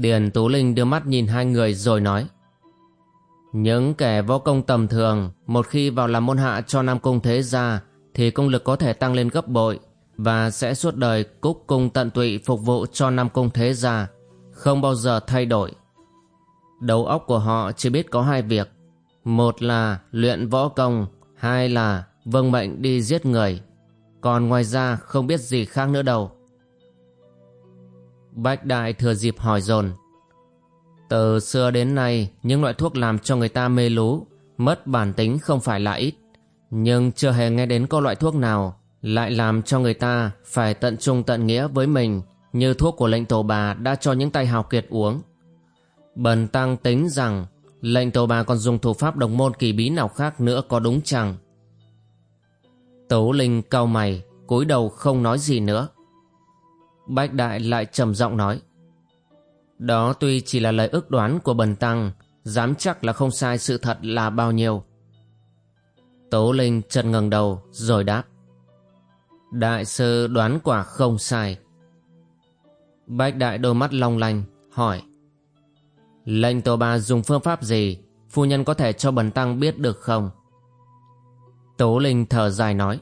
Điền Tú Linh đưa mắt nhìn hai người rồi nói, Những kẻ võ công tầm thường, Một khi vào làm môn hạ cho Nam Cung Thế Gia, Thì công lực có thể tăng lên gấp bội Và sẽ suốt đời cúc cung tận tụy phục vụ cho Nam Cung Thế Gia, Không bao giờ thay đổi. Đầu óc của họ chỉ biết có hai việc. Một là luyện võ công, Hai là vâng mệnh đi giết người. Còn ngoài ra không biết gì khác nữa đâu. Bách Đại thừa dịp hỏi dồn. Từ xưa đến nay, Những loại thuốc làm cho người ta mê lú, Mất bản tính không phải là ít. Nhưng chưa hề nghe đến có loại thuốc nào Lại làm cho người ta Phải tận trung tận nghĩa với mình Như thuốc của lệnh tổ bà Đã cho những tay hào kiệt uống. Bần tăng tính rằng Lệnh tổ bà còn dùng thủ pháp đồng môn kỳ bí nào khác nữa có đúng chẳng Tấu Linh cau mày, cúi đầu không nói gì nữa. Bách Đại lại trầm giọng nói. Đó tuy chỉ là lời ước đoán của bần tăng, Dám chắc là không sai sự thật là bao nhiêu. Tố Linh chợt ngẩng đầu, rồi đáp. Đại sư đoán quả không sai. Bách Đại đôi mắt long lanh, hỏi. Lệnh tổ bà dùng phương pháp gì? Phu nhân có thể cho bần tăng biết được không? Tố Linh thở dài nói.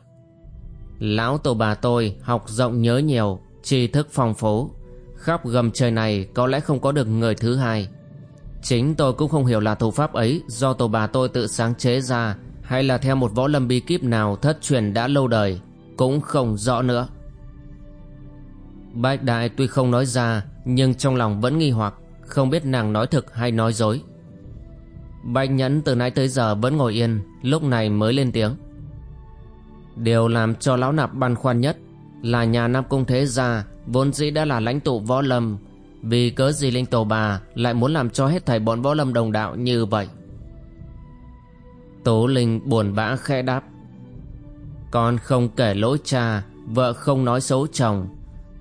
Lão tổ bà tôi học rộng nhớ nhiều tri thức phong phú. Khắp gầm trời này có lẽ không có được người thứ hai. Chính tôi cũng không hiểu là thủ pháp ấy do tổ bà tôi tự sáng chế ra hay là theo một võ lâm bí kíp nào thất truyền đã lâu đời cũng không rõ nữa. Bách đại tuy không nói ra, nhưng trong lòng vẫn nghi hoặc, không biết nàng nói thực hay nói dối. Bách nhẫn từ nãy tới giờ vẫn ngồi yên, lúc này mới lên tiếng. Điều làm cho lão nạp băn khoăn nhất là nhà Nam Cung Thế Gia, vốn dĩ đã là lãnh tụ võ lâm. Vì cớ gì linh tổ bà lại muốn làm cho hết thảy bọn võ lâm đồng đạo như vậy. Tố Linh buồn bã khẽ đáp, Con không kể lỗi cha, Vợ không nói xấu chồng.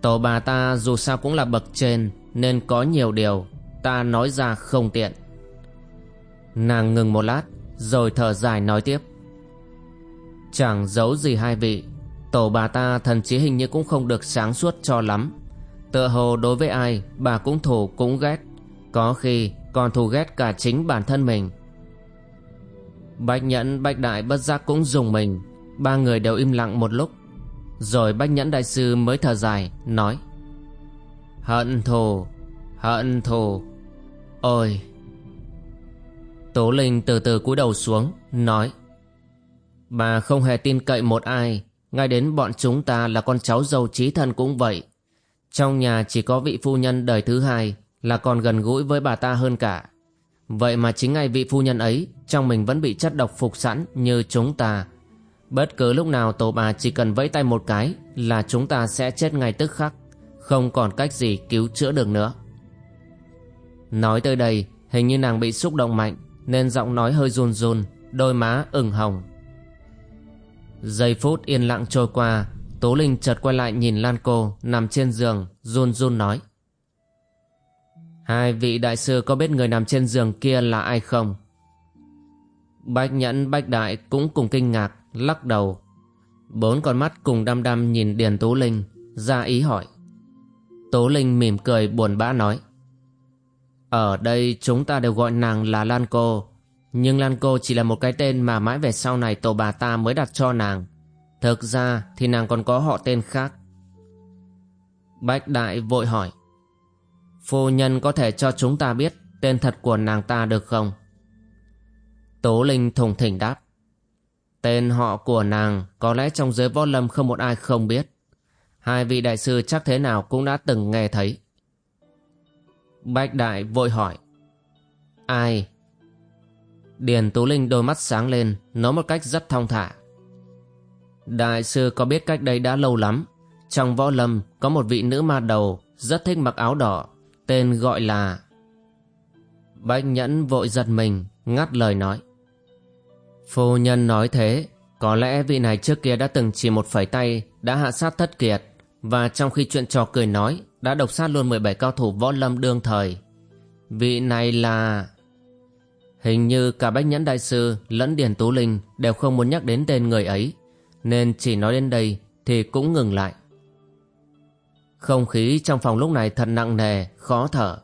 Tổ bà ta dù sao cũng là bậc trên, Nên có nhiều điều Ta nói ra không tiện. Nàng ngừng một lát, Rồi thở dài nói tiếp, Chẳng giấu gì hai vị Tổ bà ta thần trí hình như cũng không được sáng suốt cho lắm. Tựa hồ đối với ai, Bà cũng thù, cũng ghét. Có khi còn thù ghét cả chính bản thân mình. Bách Nhẫn, Bách Đại bất giác cũng dùng mình. Ba người đều im lặng một lúc. Rồi Bách Nhẫn Đại Sư mới thở dài, Nói. Hận thù Hận thù. Ôi. Tố Linh từ từ cúi đầu xuống, Nói. Bà không hề tin cậy một ai ngay đến bọn chúng ta là con cháu giàu trí thân cũng vậy. Trong nhà chỉ có vị phu nhân đời thứ hai là còn gần gũi với bà ta hơn cả. Vậy mà chính ngay vị phu nhân ấy trong mình vẫn bị chất độc phục sẵn như chúng ta. Bất cứ lúc nào tổ bà chỉ cần vẫy tay một cái là chúng ta sẽ chết ngay tức khắc. Không còn cách gì cứu chữa được nữa. Nói tới đây hình như nàng bị xúc động mạnh nên giọng nói hơi run run, đôi má ửng hồng. Giây phút yên lặng trôi qua, Tố Linh chợt quay lại nhìn Lan cô Nằm trên giường, run run nói. Hai vị đại sư có biết người nằm trên giường kia là ai không? Bách nhẫn, bách đại cũng cùng kinh ngạc, Lắc đầu. Bốn con mắt cùng đăm đăm nhìn Điền Tố Linh, Ra ý hỏi. Tố Linh mỉm cười buồn bã nói. Ở đây chúng ta đều gọi nàng là Lan Cô nhưng Lan Cô chỉ là một cái tên mà mãi về sau này tổ bà ta mới đặt cho nàng. Thực ra thì nàng còn có họ tên khác. Bách Đại vội hỏi. Phu nhân có thể cho chúng ta biết tên thật của nàng ta được không? Tố Linh thùng thỉnh đáp. Tên họ của nàng có lẽ trong giới võ lâm không một ai không biết. Hai vị đại sư chắc thế nào cũng đã từng nghe thấy. Bách Đại vội hỏi. Ai? Điền Tú Linh đôi mắt sáng lên Nói một cách rất thong thả Đại sư có biết cách đây đã lâu lắm trong võ lâm có một vị nữ ma đầu rất thích mặc áo đỏ, tên gọi là... Bách Nhẫn vội giật mình, ngắt lời nói. Phu nhân nói thế, có lẽ vị này trước kia đã từng chỉ một phẩy tay đã hạ sát thất kiệt và trong khi chuyện trò cười nói đã độc sát luôn 17 cao thủ võ lâm đương thời. Vị này là... Hình như cả Bách Nhẫn Đại Sư lẫn Điền Tú Linh đều không muốn nhắc đến tên người ấy, nên chỉ nói đến đây thì cũng ngừng lại. Không khí trong phòng lúc này thật nặng nề, khó thở.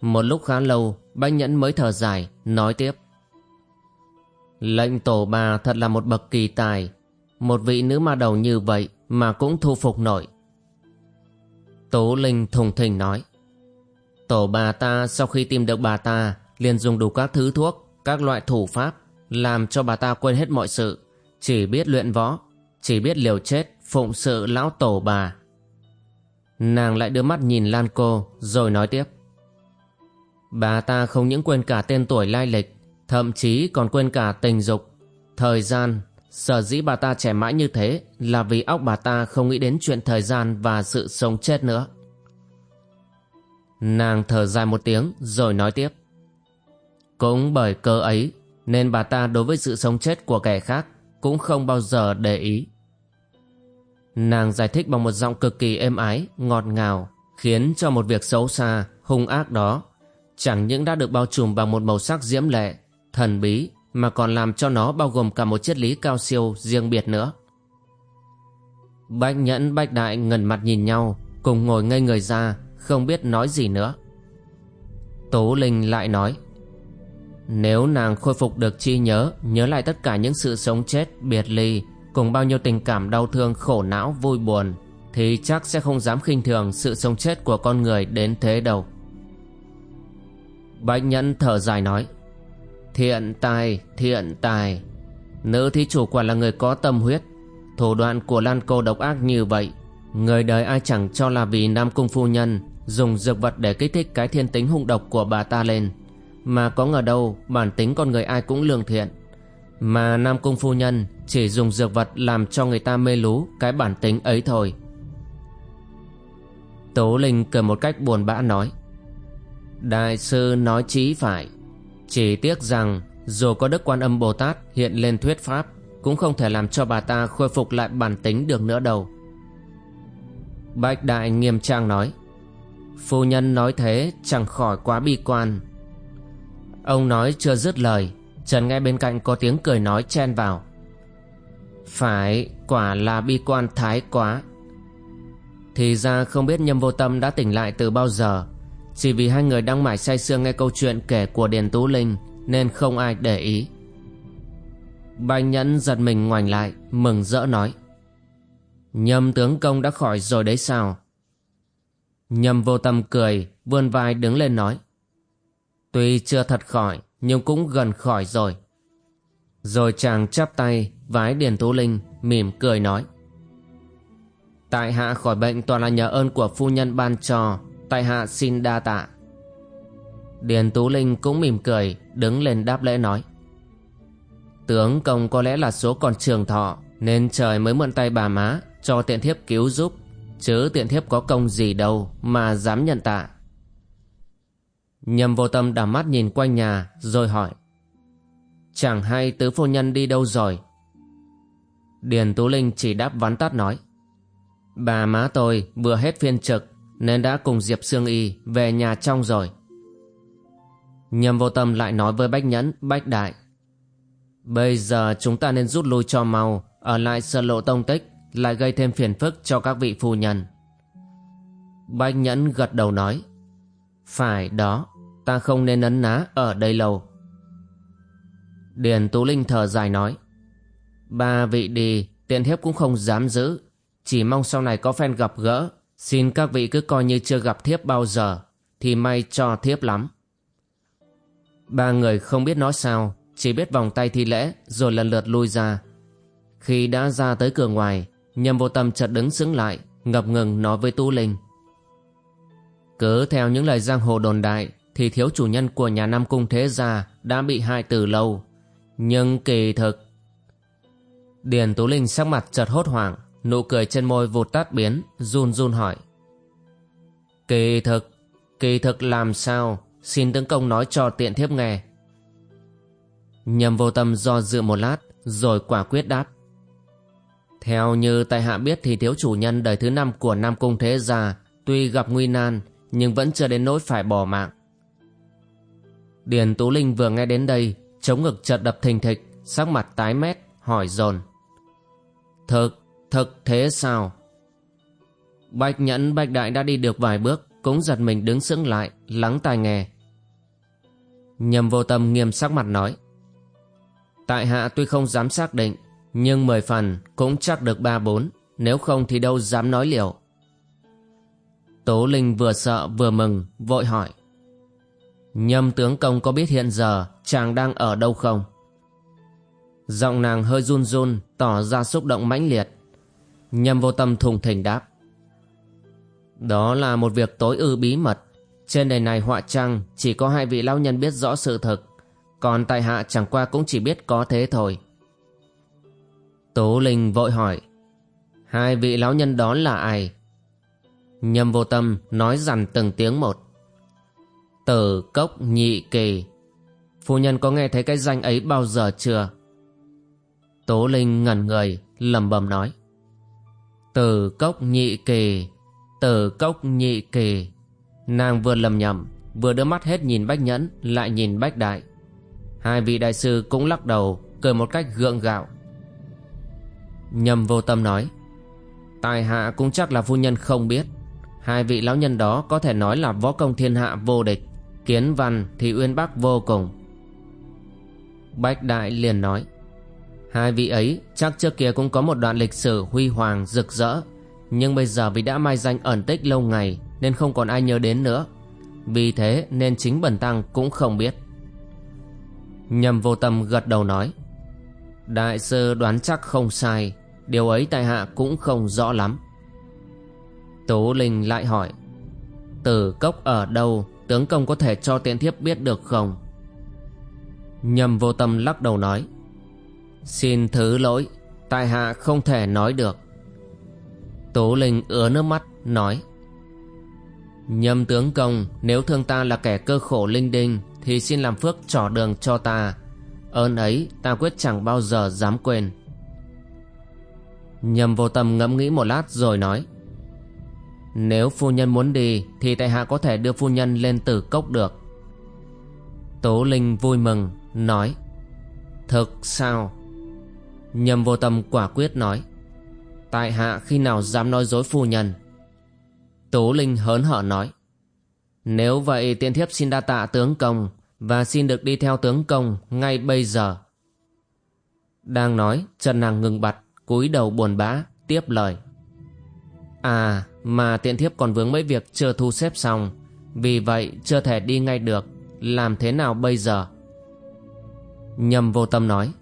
Một lúc khá lâu, Bách Nhẫn mới thở dài, nói tiếp. Lệnh tổ bà thật là một bậc kỳ tài, một vị nữ ma đầu như vậy mà cũng thu phục nổi. Tố Linh thùng thình nói. Tổ bà ta sau khi tìm được bà ta liền dùng đủ các thứ thuốc, các loại thủ pháp, làm cho bà ta quên hết mọi sự, chỉ biết luyện võ, chỉ biết liều chết, phụng sự lão tổ bà. Nàng lại đưa mắt nhìn Lan cô rồi nói tiếp. Bà ta không những quên cả tên tuổi lai lịch, thậm chí còn quên cả tình dục, thời gian. Sở dĩ bà ta trẻ mãi như thế là vì óc bà ta không nghĩ đến chuyện thời gian và sự sống chết nữa. Nàng thở dài một tiếng rồi nói tiếp. Cũng bởi cơ ấy nên bà ta đối với sự sống chết của kẻ khác cũng không bao giờ để ý. Nàng giải thích bằng một giọng cực kỳ êm ái, ngọt ngào, khiến cho một việc xấu xa, hung ác đó chẳng những đã được bao trùm bằng một màu sắc diễm lệ, thần bí mà còn làm cho nó bao gồm cả một triết lý cao siêu riêng biệt nữa. Bách Nhẫn Bách Đại ngẩn mặt nhìn nhau, cùng ngồi ngây người ra, không biết nói gì nữa. Tố Linh lại nói, nếu nàng khôi phục được chi nhớ, nhớ lại tất cả những sự sống chết, biệt ly, cùng bao nhiêu tình cảm đau thương, khổ não, vui buồn, thì chắc sẽ không dám khinh thường sự sống chết của con người đến thế đâu. Bạch Nhẫn thở dài nói, Thiện tài, thiện tài, nữ thí chủ quả là người có tâm huyết, thủ đoạn của Lan Cô độc ác như vậy, người đời ai chẳng cho là vì Nam Cung Phu Nhân dùng dược vật để kích thích cái thiên tính hung độc của bà ta lên. Mà có ngờ đâu, bản tính con người ai cũng lương thiện. Mà Nam Cung Phu Nhân chỉ dùng dược vật làm cho người ta mê lú cái bản tính ấy thôi. Tố Linh cười một cách buồn bã nói, Đại sư nói chí phải. Chỉ tiếc rằng, dù có Đức Quan Âm Bồ Tát hiện lên thuyết pháp, Cũng không thể làm cho bà ta khôi phục lại bản tính được nữa đâu. Bạch Đại nghiêm trang nói, Phu nhân nói thế chẳng khỏi quá bi quan. Ông nói chưa dứt lời, Trần nghe bên cạnh có tiếng cười nói chen vào. Phải, quả là bi quan thái quá. Thì ra không biết nhâm vô tâm đã tỉnh lại từ bao giờ. Chỉ vì hai người đang mải say sưa nghe câu chuyện kể của Điền Tú Linh Nên không ai để ý. Banh Nhẫn giật mình ngoảnh lại, Mừng rỡ nói. Nhâm tướng công đã khỏi rồi đấy sao? Nhâm vô tâm cười, Vươn vai đứng lên nói. Tuy chưa thật khỏi nhưng cũng gần khỏi rồi. Rồi chàng chắp tay vái Điền Tú Linh mỉm cười nói. Tại hạ khỏi bệnh toàn là nhờ ơn của phu nhân ban cho, tại hạ xin đa tạ. Điền Tú Linh cũng mỉm cười đứng lên đáp lễ nói. Tướng công có lẽ là số còn trường thọ nên trời mới mượn tay bà má cho tiện thiếp cứu giúp chứ tiện thiếp có công gì đâu mà dám nhận tạ. Nhầm vô tâm đảo mắt nhìn quanh nhà rồi hỏi. Chẳng hay tứ phu nhân đi đâu rồi? Điền Tú Linh chỉ đáp vắn tắt nói. Bà má tôi vừa hết phiên trực Nên đã cùng Diệp Sương Y về nhà trong rồi. Nhầm vô tâm lại nói với Bách Nhẫn, Bách Đại. Bây giờ chúng ta nên rút lui cho mau Ở lại sợ lộ tông tích Lại gây thêm phiền phức cho các vị phu nhân. Bách Nhẫn gật đầu nói. Phải đó ta không nên ấn ná ở đây lâu. Điền Tú Linh thở dài nói, ba vị đi, tiện thiếp cũng không dám giữ, chỉ mong sau này có phen gặp gỡ, xin các vị cứ coi như chưa gặp thiếp bao giờ, thì may cho thiếp lắm. Ba người không biết nói sao, chỉ biết vòng tay thi lễ rồi lần lượt lui ra. Khi đã ra tới cửa ngoài, nhầm vô tâm chợt đứng sững lại, ngập ngừng nói với Tú Linh. Cứ theo những lời giang hồ đồn đại thì thiếu chủ nhân của nhà Nam Cung Thế Gia đã bị hại từ lâu. Nhưng kỳ thực... Điền Tú Linh sắc mặt chợt hốt hoảng, nụ cười trên môi vụt tắt biến, run run hỏi. Kỳ thực, kỳ thực làm sao, xin tướng công nói cho tiện thiếp nghe. Nhầm vô tâm do dự một lát, rồi quả quyết đáp. Theo như tại hạ biết thì thiếu chủ nhân đời thứ năm của Nam Cung Thế Gia tuy gặp nguy nan nhưng vẫn chưa đến nỗi phải bỏ mạng. Điền Tú Linh vừa nghe đến đây, chống ngực chợt đập thình thịch, sắc mặt tái mét, hỏi dồn Thực, thực thế sao? Bạch Nhẫn Bạch Đại đã đi được vài bước, cũng giật mình đứng sững lại, lắng tai nghe. Nhầm vô tâm nghiêm sắc mặt nói. Tại hạ tuy không dám xác định, nhưng mười phần cũng chắc được ba bốn, nếu không thì đâu dám nói liệu. Tố Linh vừa sợ vừa mừng, vội hỏi. Nhâm tướng công có biết hiện giờ chàng đang ở đâu không? Giọng nàng hơi run run, tỏ ra xúc động mãnh liệt. Nhâm vô tâm thùng thình đáp. Đó là một việc tối ư bí mật. Trên đời này họa trăng chỉ có hai vị lão nhân biết rõ sự thực. Còn tại hạ chẳng qua cũng chỉ biết có thế thôi. Tố Linh vội hỏi. Hai vị lão nhân đó là ai? Nhâm vô tâm nói dằn từng tiếng một. Tử cốc nhị kỳ. Phu nhân có nghe thấy cái danh ấy bao giờ chưa? Tố Linh ngẩn người, lẩm bẩm nói. Tử cốc nhị kỳ, tử cốc nhị kỳ. Nàng vừa lầm nhầm, vừa đưa mắt hết nhìn Bách Nhẫn, lại nhìn Bách Đại. Hai vị đại sư cũng lắc đầu, cười một cách gượng gạo. Nhầm vô tâm nói. Tài hạ cũng chắc là phu nhân không biết. Hai vị lão nhân đó có thể nói là võ công thiên hạ vô địch, kiến văn thì uyên bác vô cùng. Bách Đại liền nói. Hai vị ấy chắc trước kia cũng có một đoạn lịch sử huy hoàng rực rỡ, Nhưng bây giờ vì đã mai danh ẩn tích lâu ngày Nên không còn ai nhớ đến nữa Vì thế nên chính bần tăng cũng không biết Nhầm vô tâm gật đầu nói, Đại sư đoán chắc không sai, Điều ấy tại hạ cũng không rõ lắm Tố Linh lại hỏi, Tử cốc ở đâu Tướng công có thể cho tiện thiếp biết được không? Nhầm vô tâm lắc đầu nói, Xin thứ lỗi, Tại hạ không thể nói được. Tố Linh ứa nước mắt, Nói, Nhâm tướng công, Nếu thương ta là kẻ cơ khổ linh đinh, Thì xin làm phước trỏ đường cho ta. Ơn ấy ta quyết chẳng bao giờ dám quên. Nhâm vô tâm ngẫm nghĩ một lát rồi nói nếu phu nhân muốn đi, Thì tại hạ có thể đưa phu nhân lên tử cốc được. Tố Linh vui mừng, Nói, Thực sao? Nhầm vô tâm quả quyết nói, Tại hạ khi nào dám nói dối phu nhân? Tố Linh hớn hở nói, Nếu vậy tiên thiếp xin đa tạ tướng công Và xin được đi theo tướng công ngay bây giờ. Đang nói, Trần nàng ngừng bặt, cúi đầu buồn bã, Tiếp lời À mà tiện thiếp còn vướng mấy việc chưa thu xếp xong. Vì vậy, chưa thể đi ngay được. Làm thế nào bây giờ? Nhầm vô tâm nói,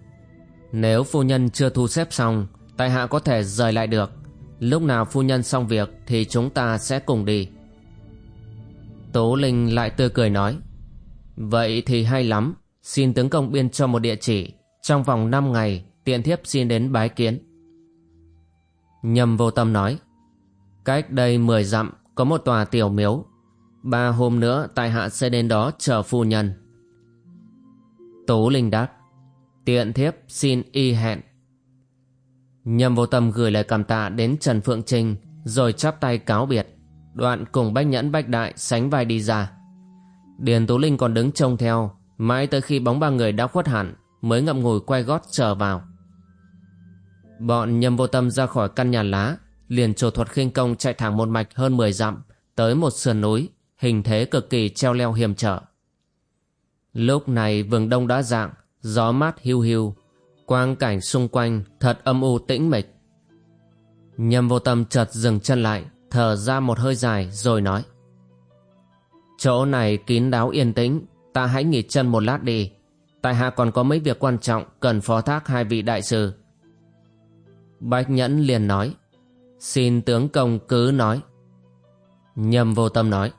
nếu phu nhân chưa thu xếp xong, Tại hạ có thể rời lại được. Lúc nào phu nhân xong việc Thì chúng ta sẽ cùng đi. Tố Linh lại tươi cười nói, Vậy thì hay lắm. Xin tướng công biên cho một địa chỉ. Trong vòng 5 ngày, Tiện thiếp xin đến bái kiến. Nhầm vô tâm nói Cách đây 10 dặm, Có một tòa tiểu miếu Ba hôm nữa, tại hạ sẽ đến đó chờ phu nhân Tố Linh đáp, Tiện thiếp, xin y hẹn. Nhâm vô tâm gửi lời cảm tạ đến Trần Phượng Trinh rồi chắp tay cáo biệt. Đoạn cùng Bách Nhẫn, Bách Đại sánh vai đi ra. Điền Tú Linh còn đứng trông theo, mãi tới khi bóng ba người đã khuất hẳn, mới ngậm ngùi quay gót trở vào. Bọn nhâm vô tâm ra khỏi căn nhà lá liền trổ thuật khinh công chạy thẳng một mạch hơn 10 dặm tới một sườn núi hình thế cực kỳ treo leo hiểm trở. Lúc này vườn đông đã dạng gió mát hiu hiu, quang cảnh xung quanh thật âm u tĩnh mịch. Nhâm vô tâm chợt dừng chân lại, thở ra một hơi dài rồi nói. Chỗ này kín đáo yên tĩnh, ta hãy nghỉ chân một lát đi. Tại hạ còn có mấy việc quan trọng cần phó thác hai vị đại sư. Bạch Nhẫn liền nói, xin tướng công cứ nói. Nhâm vô tâm nói,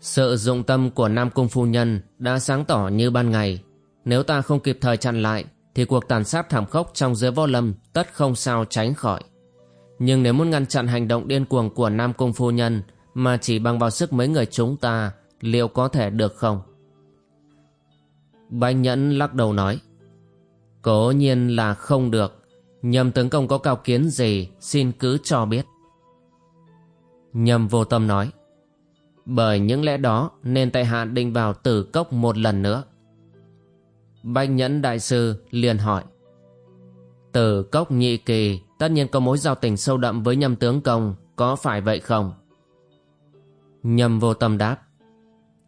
sự dụng tâm của Nam Cung Phu Nhân đã sáng tỏ như ban ngày, nếu ta không kịp thời chặn lại Thì cuộc tàn sát thảm khốc trong giới võ lâm Tất không sao tránh khỏi Nhưng nếu muốn ngăn chặn hành động điên cuồng của Nam Cung Phu Nhân mà chỉ bằng vào sức mấy người chúng ta, liệu có thể được không? Bánh Nhẫn lắc đầu nói. Cố nhiên là không được. Nhầm tướng công có cao kiến gì, xin cứ cho biết. Nhầm vô tâm nói. Bởi những lẽ đó nên tại hạ định vào tử cốc một lần nữa. Bách Nhẫn Đại Sư liền hỏi. Tử cốc nhị kỳ tất nhiên có mối giao tình sâu đậm với nhâm tướng công, có phải vậy không? Nhâm vô tâm đáp.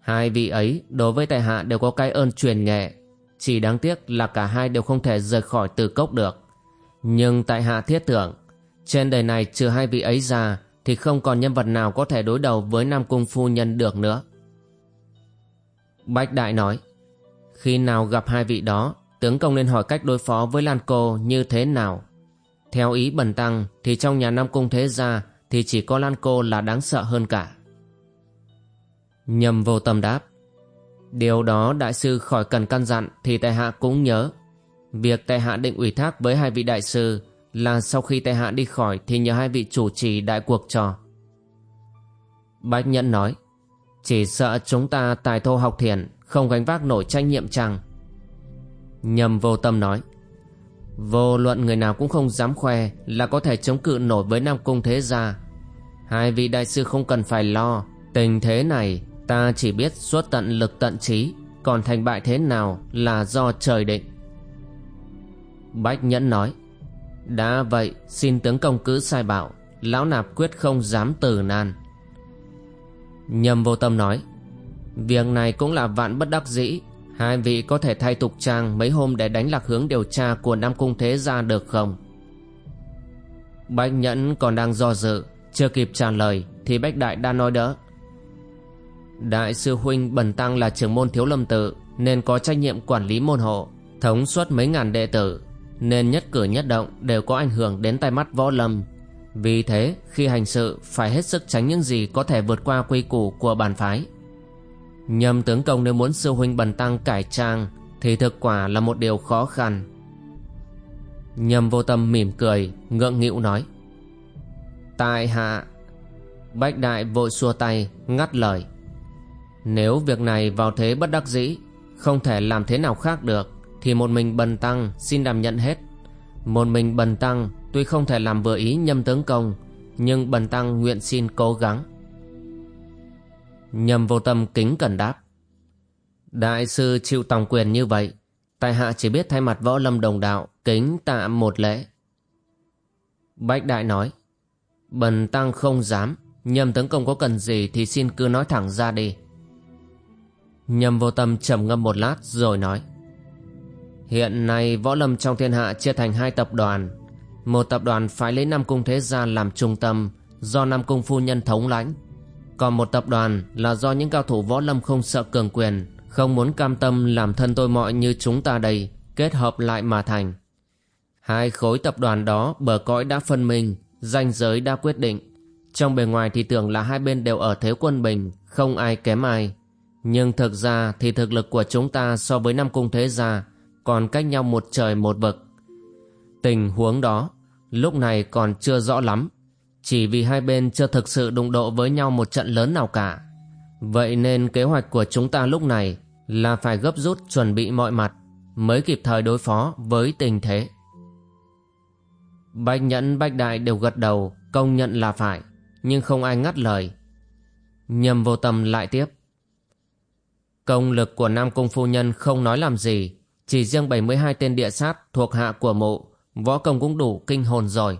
Hai vị ấy đối với tại hạ đều có cái ơn truyền nghệ. Chỉ đáng tiếc là cả hai đều không thể rời khỏi tử cốc được. Nhưng tại hạ thiết tưởng, trên đời này trừ hai vị ấy ra thì không còn nhân vật nào có thể đối đầu với Nam Cung Phu Nhân được nữa. Bách Đại nói, khi nào gặp hai vị đó, tướng công nên hỏi cách đối phó với Lan Cô như thế nào. Theo ý bần tăng thì trong nhà Nam Cung Thế Gia thì chỉ có Lan Cô là đáng sợ hơn cả. Nhầm vô tâm đáp. Điều đó đại sư khỏi cần căn dặn thì tại hạ cũng nhớ. Việc tại hạ định ủy thác với hai vị đại sư là sau khi tại hạ đi khỏi thì nhờ hai vị chủ trì đại cuộc trò. Bách Nhẫn nói, chỉ sợ chúng ta tài thô học thiền không gánh vác nổi trách nhiệm chăng? Nhầm vô tâm nói, vô luận người nào cũng không dám khoe là có thể chống cự nổi với Nam Cung Thế Gia. Hai vị đại sư không cần phải lo, tình thế này ta chỉ biết suốt tận lực tận trí, còn thành bại thế nào là do trời định. Bách Nhẫn nói, đã vậy xin tướng công cứ sai bảo Lão nạp quyết không dám từ nan. Nhầm vô tâm nói Việc này cũng là vạn bất đắc dĩ. Hai vị có thể thay tục trang mấy hôm để đánh lạc hướng điều tra của Nam Cung Thế Gia được không? Bách Nhẫn còn đang do dự Chưa kịp trả lời Thì Bách Đại đã nói đỡ Đại sư Huynh Bần Tăng là trưởng môn thiếu lâm tự Nên có trách nhiệm quản lý môn hộ Thống suất mấy ngàn đệ tử nên nhất cử nhất động đều có ảnh hưởng đến tai mắt võ lâm. Vì thế, khi hành sự phải hết sức tránh những gì có thể vượt qua quy củ của bản phái. Nhâm tướng công nếu muốn sư huynh bần tăng cải trang thì thực quả là một điều khó khăn. Nhâm vô tâm mỉm cười, ngượng nghịu nói. Tại hạ... Bách đại vội xua tay, ngắt lời. Nếu việc này vào thế bất đắc dĩ, không thể làm thế nào khác được thì một mình bần tăng xin đảm nhận hết. Một mình bần tăng tuy không thể làm vừa ý nhâm tướng công, nhưng bần tăng nguyện xin cố gắng. Nhâm vô tâm kính cẩn đáp. Đại sư chịu tòng quyền như vậy, tại hạ chỉ biết thay mặt võ lâm đồng đạo kính tạ một lễ. Bách đại nói, bần tăng không dám, nhâm tướng công có cần gì thì xin cứ nói thẳng ra đi. Nhâm vô tâm trầm ngâm một lát rồi nói Hiện nay võ lâm trong thiên hạ chia thành hai tập đoàn. Một tập đoàn phải lấy Nam Cung Thế Gia làm trung tâm do Nam Cung Phu Nhân thống lãnh. Còn một tập đoàn là do những cao thủ võ lâm không sợ cường quyền, không muốn cam tâm làm thân tôi mọi như chúng ta đây, kết hợp lại mà thành. Hai khối tập đoàn đó bờ cõi đã phân minh, danh giới đã quyết định. Trong bề ngoài thì tưởng là hai bên đều ở thế quân bình, không ai kém ai. Nhưng thực ra thì thực lực của chúng ta so với Nam Cung Thế Gia còn cách nhau một trời một vực. Tình huống đó lúc này còn chưa rõ lắm, chỉ vì hai bên chưa thực sự đụng độ với nhau một trận lớn nào cả. Vậy nên kế hoạch của chúng ta lúc này là phải gấp rút chuẩn bị mọi mặt mới kịp thời đối phó với tình thế. Bách Nhẫn Bách Đại đều gật đầu công nhận là phải, nhưng không ai ngắt lời. Nhầm vô tâm lại tiếp. Công lực của Nam Cung Phu Nhân không nói làm gì, chỉ riêng 72 tên địa sát thuộc hạ của mộ, võ công cũng đủ kinh hồn rồi.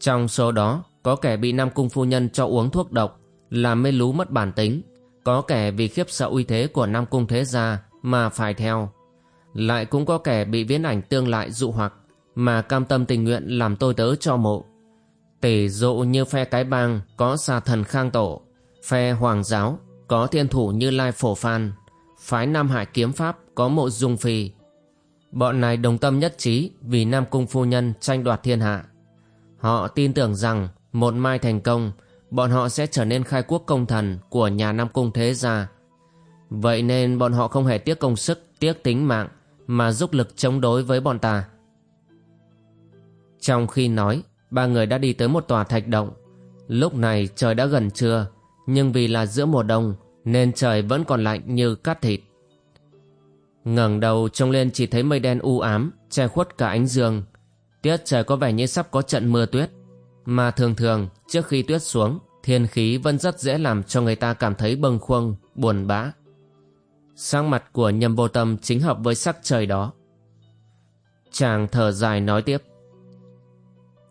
Trong số đó, có kẻ bị Nam Cung Phu Nhân cho uống thuốc độc, làm mê lú mất bản tính. Có kẻ vì khiếp sợ uy thế của Nam Cung Thế Gia mà phải theo. Lại cũng có kẻ bị viễn ảnh tương lại dụ hoặc, mà cam tâm tình nguyện làm tôi tớ cho mộ. Tỷ dụ như phe cái bang có xà thần khang tổ, phe hoàng giáo có thiên thủ như lai phổ phan, phái Nam Hải kiếm pháp có mộ dung phi. Bọn này đồng tâm nhất trí vì Nam Cung phu nhân tranh đoạt thiên hạ. Họ tin tưởng rằng một mai thành công, bọn họ sẽ trở nên khai quốc công thần của nhà Nam Cung thế gia. Vậy nên bọn họ không hề tiếc công sức, tiếc tính mạng mà giúp lực chống đối với bọn ta. Trong khi nói, ba người đã đi tới một tòa thạch động. Lúc này trời đã gần trưa, nhưng vì là giữa mùa đông nên trời vẫn còn lạnh như cát thịt. ngẩng đầu trông lên chỉ thấy mây đen u ám che khuất cả ánh dương. Tiết trời có vẻ như sắp có trận mưa tuyết. Mà thường thường trước khi tuyết xuống thiên khí vẫn rất dễ làm cho người ta cảm thấy bâng khuâng, buồn bã. Sang mặt của nhâm vô tâm chính hợp với sắc trời đó. Chàng thở dài nói tiếp.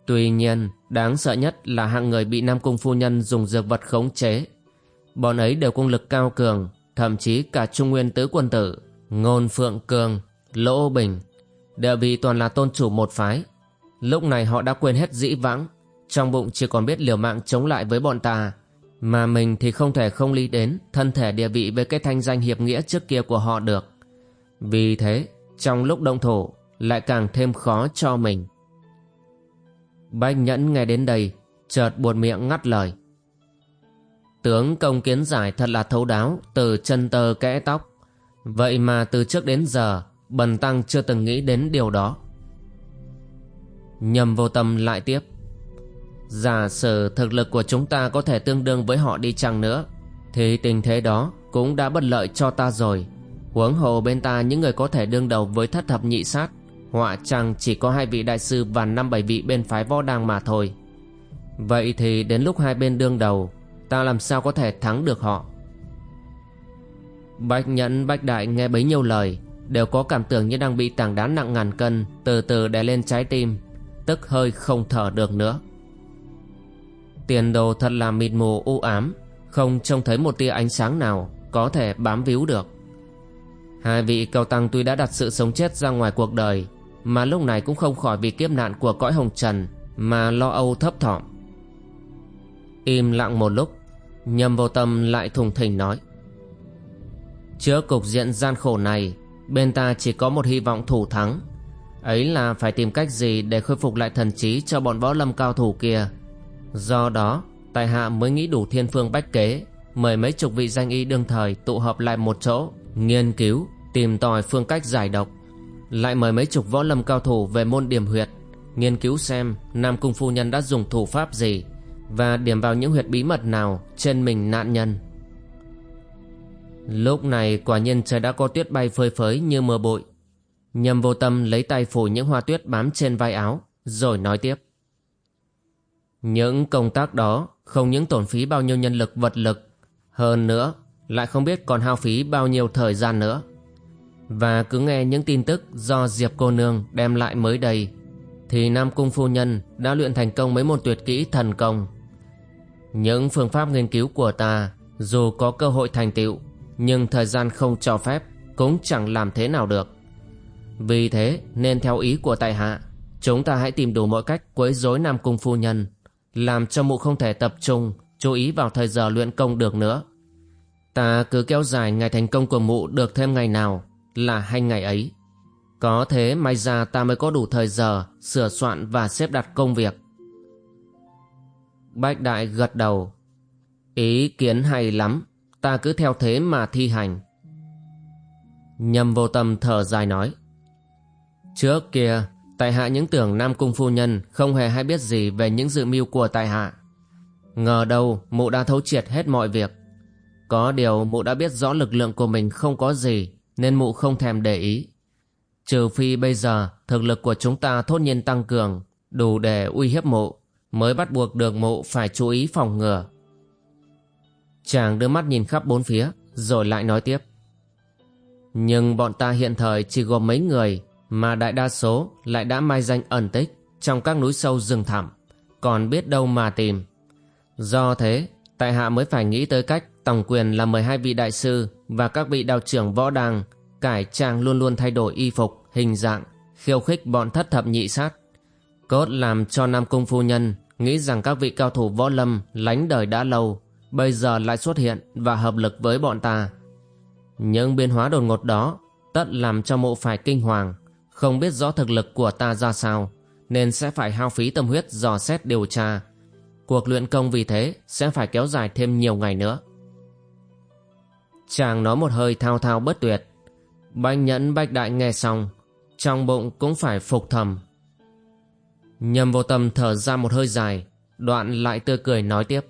Tuy nhiên, đáng sợ nhất là hạng người bị Nam Cung Phu Nhân dùng dược vật khống chế. Bọn ấy đều công lực cao cường, thậm chí cả Trung Nguyên Tứ Quân Tử, Ngôn Phượng Cường, Lỗ Bình, đều bị toàn là tôn chủ một phái. Lúc này họ đã quên hết dĩ vãng, trong bụng chỉ còn biết liều mạng chống lại với bọn ta, mà mình thì không thể không lý đến thân thể địa vị với cái thanh danh hiệp nghĩa trước kia của họ được. Vì thế, trong lúc động thổ, lại càng thêm khó cho mình. Bách Nhẫn nghe đến đây, chợt buồn miệng ngắt lời. Tướng công kiến giải thật là thấu đáo từ chân tơ kẽ tóc. Vậy mà từ trước đến giờ, Bần Tăng chưa từng nghĩ đến điều đó. Nhầm vô tâm lại tiếp. Giả sử thực lực của chúng ta có thể tương đương với họ đi chăng nữa, thì tình thế đó cũng đã bất lợi cho ta rồi. Huống hồ bên ta những người có thể đương đầu với thất thập nhị sát họa chăng chỉ có hai vị đại sư và năm bảy vị bên phái võ đàng mà thôi vậy thì đến lúc hai bên đương đầu ta làm sao có thể thắng được họ? Bách nhẫn, bách đại nghe bấy nhiêu lời, đều có cảm tưởng như đang bị tảng đá nặng ngàn cân từ từ đè lên trái tim, tức hơi không thở được nữa. Tiền đồ thật là mịt mù, u ám, không trông thấy một tia ánh sáng nào có thể bám víu được. Hai vị cao tăng tuy đã đặt sự sống chết ra ngoài cuộc đời, mà lúc này cũng không khỏi vì kiếp nạn của cõi hồng trần mà lo âu thấp thỏm. Im lặng một lúc nhầm vô tâm lại thùng thình nói, trước cục diện gian khổ này, bên ta chỉ có một hy vọng thủ thắng. Ấy là phải tìm cách gì để khôi phục lại thần trí cho bọn võ lâm cao thủ kia? Do đó tài hạ mới nghĩ đủ thiên phương bách kế, mời mấy chục vị danh y đương thời tụ hợp lại một chỗ, nghiên cứu, tìm tòi phương cách giải độc. Lại mời mấy chục võ lâm cao thủ về môn điểm huyệt, nghiên cứu xem nam cung phu nhân đã dùng thủ pháp gì và điểm vào những huyệt bí mật nào trên mình nạn nhân. Lúc này, quả nhiên trời đã có tuyết bay phơi phới như mưa bụi. Nhầm vô tâm lấy tay phủ những hoa tuyết bám trên vai áo, rồi nói tiếp. Những công tác đó không những tổn phí bao nhiêu nhân lực vật lực, hơn nữa lại không biết còn hao phí bao nhiêu thời gian nữa. Và cứ nghe những tin tức do Diệp cô nương đem lại mới đây, thì Nam Cung Phu Nhân đã luyện thành công mấy môn tuyệt kỹ thần công. Những phương pháp nghiên cứu của ta dù có cơ hội thành tựu, nhưng thời gian không cho phép cũng chẳng làm thế nào được. Vì thế nên theo ý của tại hạ, chúng ta hãy tìm đủ mọi cách quấy rối Nam Cung Phu Nhân, làm cho mụ không thể tập trung, chú ý vào thời giờ luyện công được nữa. Ta cứ kéo dài ngày thành công của mụ được thêm ngày nào là hai ngày ấy. Có thế may ra ta mới có đủ thời giờ sửa soạn và xếp đặt công việc. Bách Đại gật đầu. Ý kiến hay lắm, ta cứ theo thế mà thi hành. Nhâm vô tâm thở dài nói. Trước kia, tại hạ những tưởng Nam Cung Phu Nhân không hề hay biết gì về những dự mưu của tại hạ. Ngờ đâu mụ đã thấu triệt hết mọi việc. Có điều mụ đã biết rõ lực lượng của mình không có gì nên mụ không thèm để ý. Trừ phi bây giờ thực lực của chúng ta thốt nhiên tăng cường, đủ để uy hiếp mụ, mới bắt buộc được mộ phải chú ý phòng ngừa. Chàng đưa mắt nhìn khắp bốn phía, rồi lại nói tiếp. Nhưng bọn ta hiện thời chỉ gồm mấy người, mà đại đa số lại đã mai danh ẩn tích trong các núi sâu rừng thẳm, còn biết đâu mà tìm. Do thế, tại hạ mới phải nghĩ tới cách tổng quyền là 12 vị đại sư và các vị đạo trưởng võ đàng cải trang luôn luôn thay đổi y phục, hình dạng, khiêu khích bọn thất thập nhị sát. Cốt làm cho Nam Cung Phu Nhân nghĩ rằng các vị cao thủ võ lâm lánh đời đã lâu, bây giờ lại xuất hiện và hợp lực với bọn ta. Những biến hóa đột ngột đó tất làm cho mộ phải kinh hoàng, không biết rõ thực lực của ta ra sao, nên sẽ phải hao phí tâm huyết dò xét điều tra. Cuộc luyện công vì thế sẽ phải kéo dài thêm nhiều ngày nữa. Chàng nói một hơi thao thao bất tuyệt. Bách nhẫn bách đại nghe xong, trong bụng cũng phải phục thầm. Nhầm vô tâm thở ra một hơi dài, Đoạn lại tươi cười nói tiếp.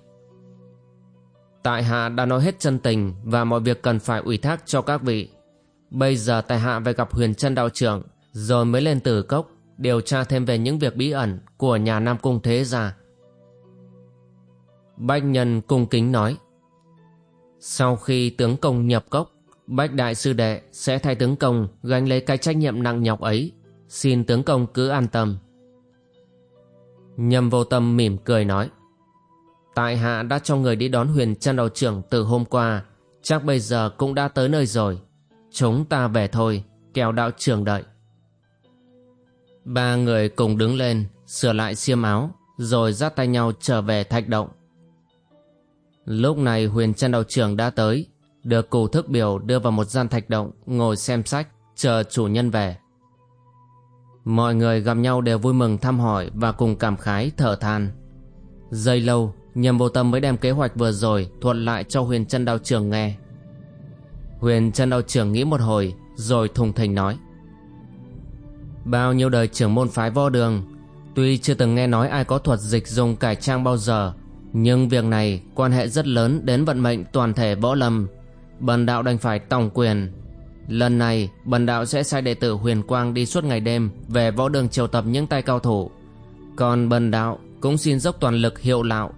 Tại hạ đã nói hết chân tình Và mọi việc cần phải ủy thác cho các vị. Bây giờ tại hạ về gặp huyền chân đạo trưởng, Rồi mới lên tử cốc, Điều tra thêm về những việc bí ẩn Của nhà Nam Cung Thế Gia. Bách nhân cung kính nói, Sau khi tướng công nhập cốc, Bách đại sư đệ sẽ thay tướng công gánh lấy cái trách nhiệm nặng nhọc ấy. Xin tướng công cứ an tâm. Nhâm vô tâm mỉm cười nói, Tại hạ đã cho người đi đón huyền chân đầu trưởng từ hôm qua, Chắc bây giờ cũng đã tới nơi rồi. Chúng ta về thôi Kéo đạo trưởng đợi. Ba người cùng đứng lên, Sửa lại xiêm áo, Rồi dắt tay nhau trở về thạch động. Lúc này huyền chân đạo trưởng đã tới, Được cụ thức biểu đưa vào một gian thạch động Ngồi xem sách, Chờ chủ nhân về. Mọi người gặp nhau đều vui mừng thăm hỏi Và cùng cảm khái, thở than. Giây lâu Nhầm vô tâm mới đem kế hoạch vừa rồi Thuận lại cho huyền chân đao trưởng nghe. Huyền chân đao trưởng nghĩ một hồi, Rồi thùng thình nói. Bao nhiêu đời trưởng môn phái võ đường, Tuy chưa từng nghe nói ai có thuật dịch dùng cải trang bao giờ, Nhưng việc này quan hệ rất lớn đến vận mệnh toàn thể võ lâm. Bần đạo đành phải tòng quyền Lần này, bần đạo sẽ sai đệ tử huyền quang đi suốt ngày đêm Về võ đường triều tập những tay cao thủ. Còn bần đạo cũng xin dốc toàn lực hiệu lạo.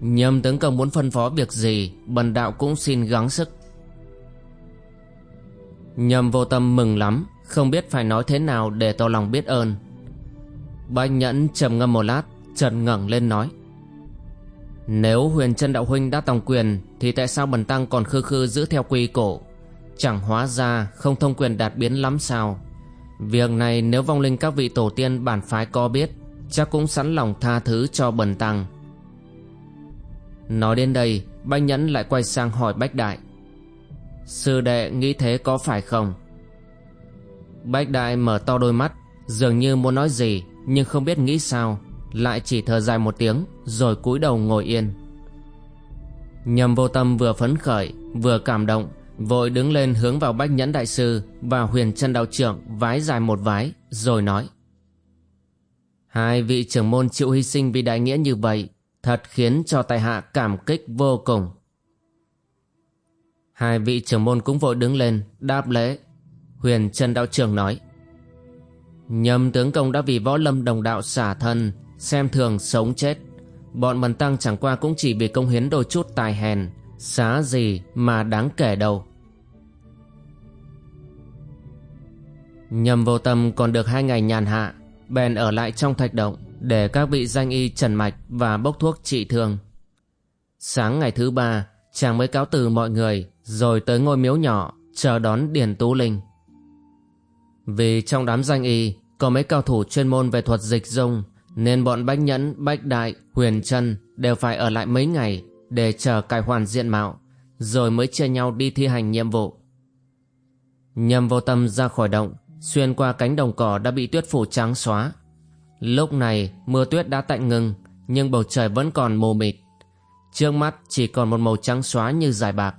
Nhâm tướng công muốn phân phó việc gì, Bần đạo cũng xin gắng sức. Nhâm vô tâm mừng lắm, Không biết phải nói thế nào để tỏ lòng biết ơn. Bách nhẫn trầm ngâm một lát Trần ngẩng lên nói. Nếu huyền chân đạo huynh đã tòng quyền, Thì tại sao bần tăng còn khư khư giữ theo quy cổ Chẳng hóa ra không thông quyền đạt biến lắm sao. Việc này nếu vong linh các vị tổ tiên bản phái có biết, Chắc cũng sẵn lòng tha thứ cho bần tăng. Nói đến đây, Bách Nhẫn lại quay sang hỏi Bách Đại. Sư đệ nghĩ thế có phải không? Bách Đại mở to đôi mắt, Dường như muốn nói gì, Nhưng không biết nghĩ sao, Lại chỉ thở dài một tiếng, Rồi cúi đầu ngồi yên. Nhầm vô tâm vừa phấn khởi, Vừa cảm động Vội đứng lên hướng vào Bách Nhẫn Đại Sư Và huyền chân đạo trưởng vái dài một vái, Rồi nói. Hai vị trưởng môn chịu hy sinh vì đại nghĩa như vậy, Thật khiến cho tài hạ cảm kích vô cùng. Hai vị trưởng môn cũng vội đứng lên, Đáp lễ. Huyền Trần Đạo Trưởng nói. Nhâm tướng công đã vì võ lâm đồng đạo xả thân, Xem thường sống chết. Bọn bần tăng chẳng qua cũng chỉ vì công hiến đôi chút tài hèn, Xá gì mà đáng kể đâu. Nhầm vô tâm còn được hai ngày nhàn hạ Bèn ở lại trong thạch động Để các vị danh y trần mạch và bốc thuốc trị thương. Sáng ngày thứ ba Chàng mới cáo từ mọi người Rồi tới ngôi miếu nhỏ Chờ đón Điền Tú Linh. Vì trong đám danh y Có mấy cao thủ chuyên môn về thuật dịch dung Nên bọn Bách Nhẫn, Bách Đại, Huyền Trân Đều phải ở lại mấy ngày Để chờ cải hoàn diện mạo Rồi mới chia nhau đi thi hành nhiệm vụ. Nhầm vô tâm ra khỏi động Xuyên qua cánh đồng cỏ đã bị tuyết phủ trắng xóa. Lúc này, mưa tuyết đã tạnh ngừng, Nhưng bầu trời vẫn còn mù mịt. Trước mắt chỉ còn một màu trắng xóa như dài bạc.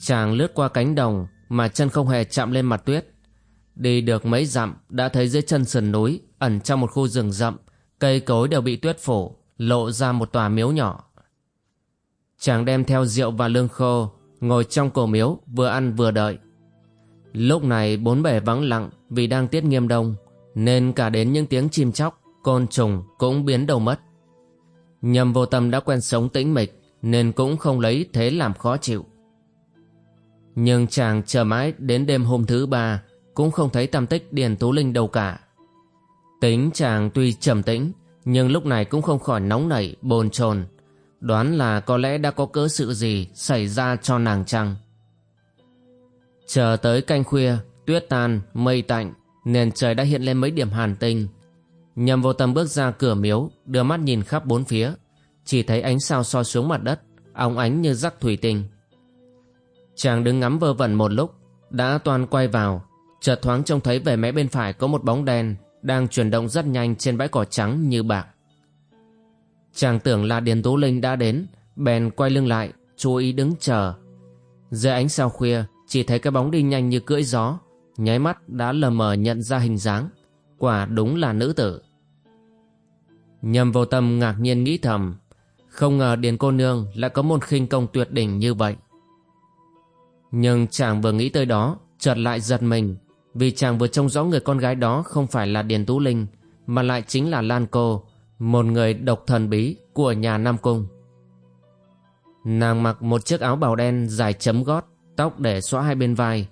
Chàng lướt qua cánh đồng Mà chân không hề chạm lên mặt tuyết. Đi được mấy dặm, Đã thấy dưới chân sườn núi, Ẩn trong một khu rừng rậm, Cây cối đều bị tuyết phủ, Lộ ra một tòa miếu nhỏ. Chàng đem theo rượu và lương khô, Ngồi trong cổ miếu, Vừa ăn vừa đợi. Lúc này bốn bể vắng lặng Vì đang tiết nghiêm đông, Nên cả đến những tiếng chim chóc, Côn trùng cũng biến đầu mất. Nhầm vô tâm đã quen sống tĩnh mịch, Nên cũng không lấy thế làm khó chịu. Nhưng chàng chờ mãi đến đêm hôm thứ ba, Cũng không thấy tam tích Điền Tú Linh đâu cả. Tính chàng tuy trầm tĩnh, Nhưng lúc này cũng không khỏi nóng nảy, bồn chồn. Đoán là có lẽ đã có cớ sự gì Xảy ra cho nàng chăng? Chờ tới canh khuya Tuyết tan, mây tạnh Nền trời đã hiện lên mấy điểm hàn tinh. Nhầm vô tâm bước ra cửa miếu Đưa mắt nhìn khắp bốn phía. Chỉ thấy ánh sao soi xuống mặt đất óng ánh như rắc thủy tinh. Chàng đứng ngắm vơ vẩn một lúc Đã toàn quay vào. Chợt thoáng trông thấy về mé bên phải có một bóng đen Đang chuyển động rất nhanh trên bãi cỏ trắng như bạc. Chàng tưởng là Điền Tú Linh đã đến Bèn quay lưng lại Chú ý đứng chờ. Dưới ánh sao khuya chỉ thấy cái bóng đi nhanh như cưỡi gió, Nháy mắt đã lờ mờ nhận ra hình dáng. Quả đúng là nữ tử. Nhầm vô tâm ngạc nhiên nghĩ thầm, Không ngờ Điền cô nương lại có môn khinh công tuyệt đỉnh như vậy. Nhưng chàng vừa nghĩ tới đó, Chợt lại giật mình, Vì chàng vừa trông rõ người con gái đó Không phải là Điền Tú Linh, Mà lại chính là Lan Cô, Một người độc thần bí của nhà Nam Cung. Nàng mặc một chiếc áo bào đen dài chấm gót Tóc để xõa hai bên vai.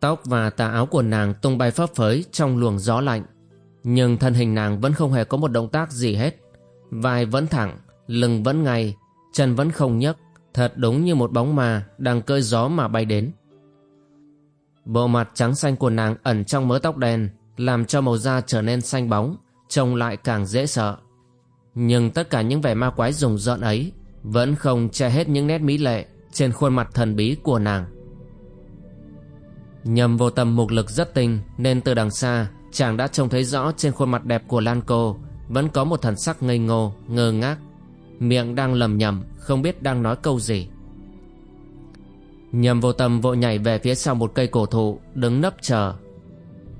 Tóc và tà áo của nàng tung bay phấp phới trong luồng gió lạnh. Nhưng thân hình nàng vẫn không hề có một động tác gì hết. Vai vẫn thẳng, lưng vẫn ngay, chân vẫn không nhấc. Thật đúng như một bóng ma đang cơi gió mà bay đến. Bộ mặt trắng xanh của nàng ẩn trong mớ tóc đen Làm cho màu da trở nên xanh bóng Trông lại càng dễ sợ. Nhưng tất cả những vẻ ma quái rùng rợn ấy Vẫn không che hết những nét mỹ lệ Trên khuôn mặt thần bí của nàng. Nhầm vô tâm mục lực rất tinh, Nên từ đằng xa, Chàng đã trông thấy rõ trên khuôn mặt đẹp của Lan Cô, Vẫn có một thần sắc ngây ngô, Ngơ ngác. Miệng đang lầm nhầm, Không biết đang nói câu gì. Nhầm vô tâm vội nhảy về phía sau một cây cổ thụ, Đứng nấp chờ.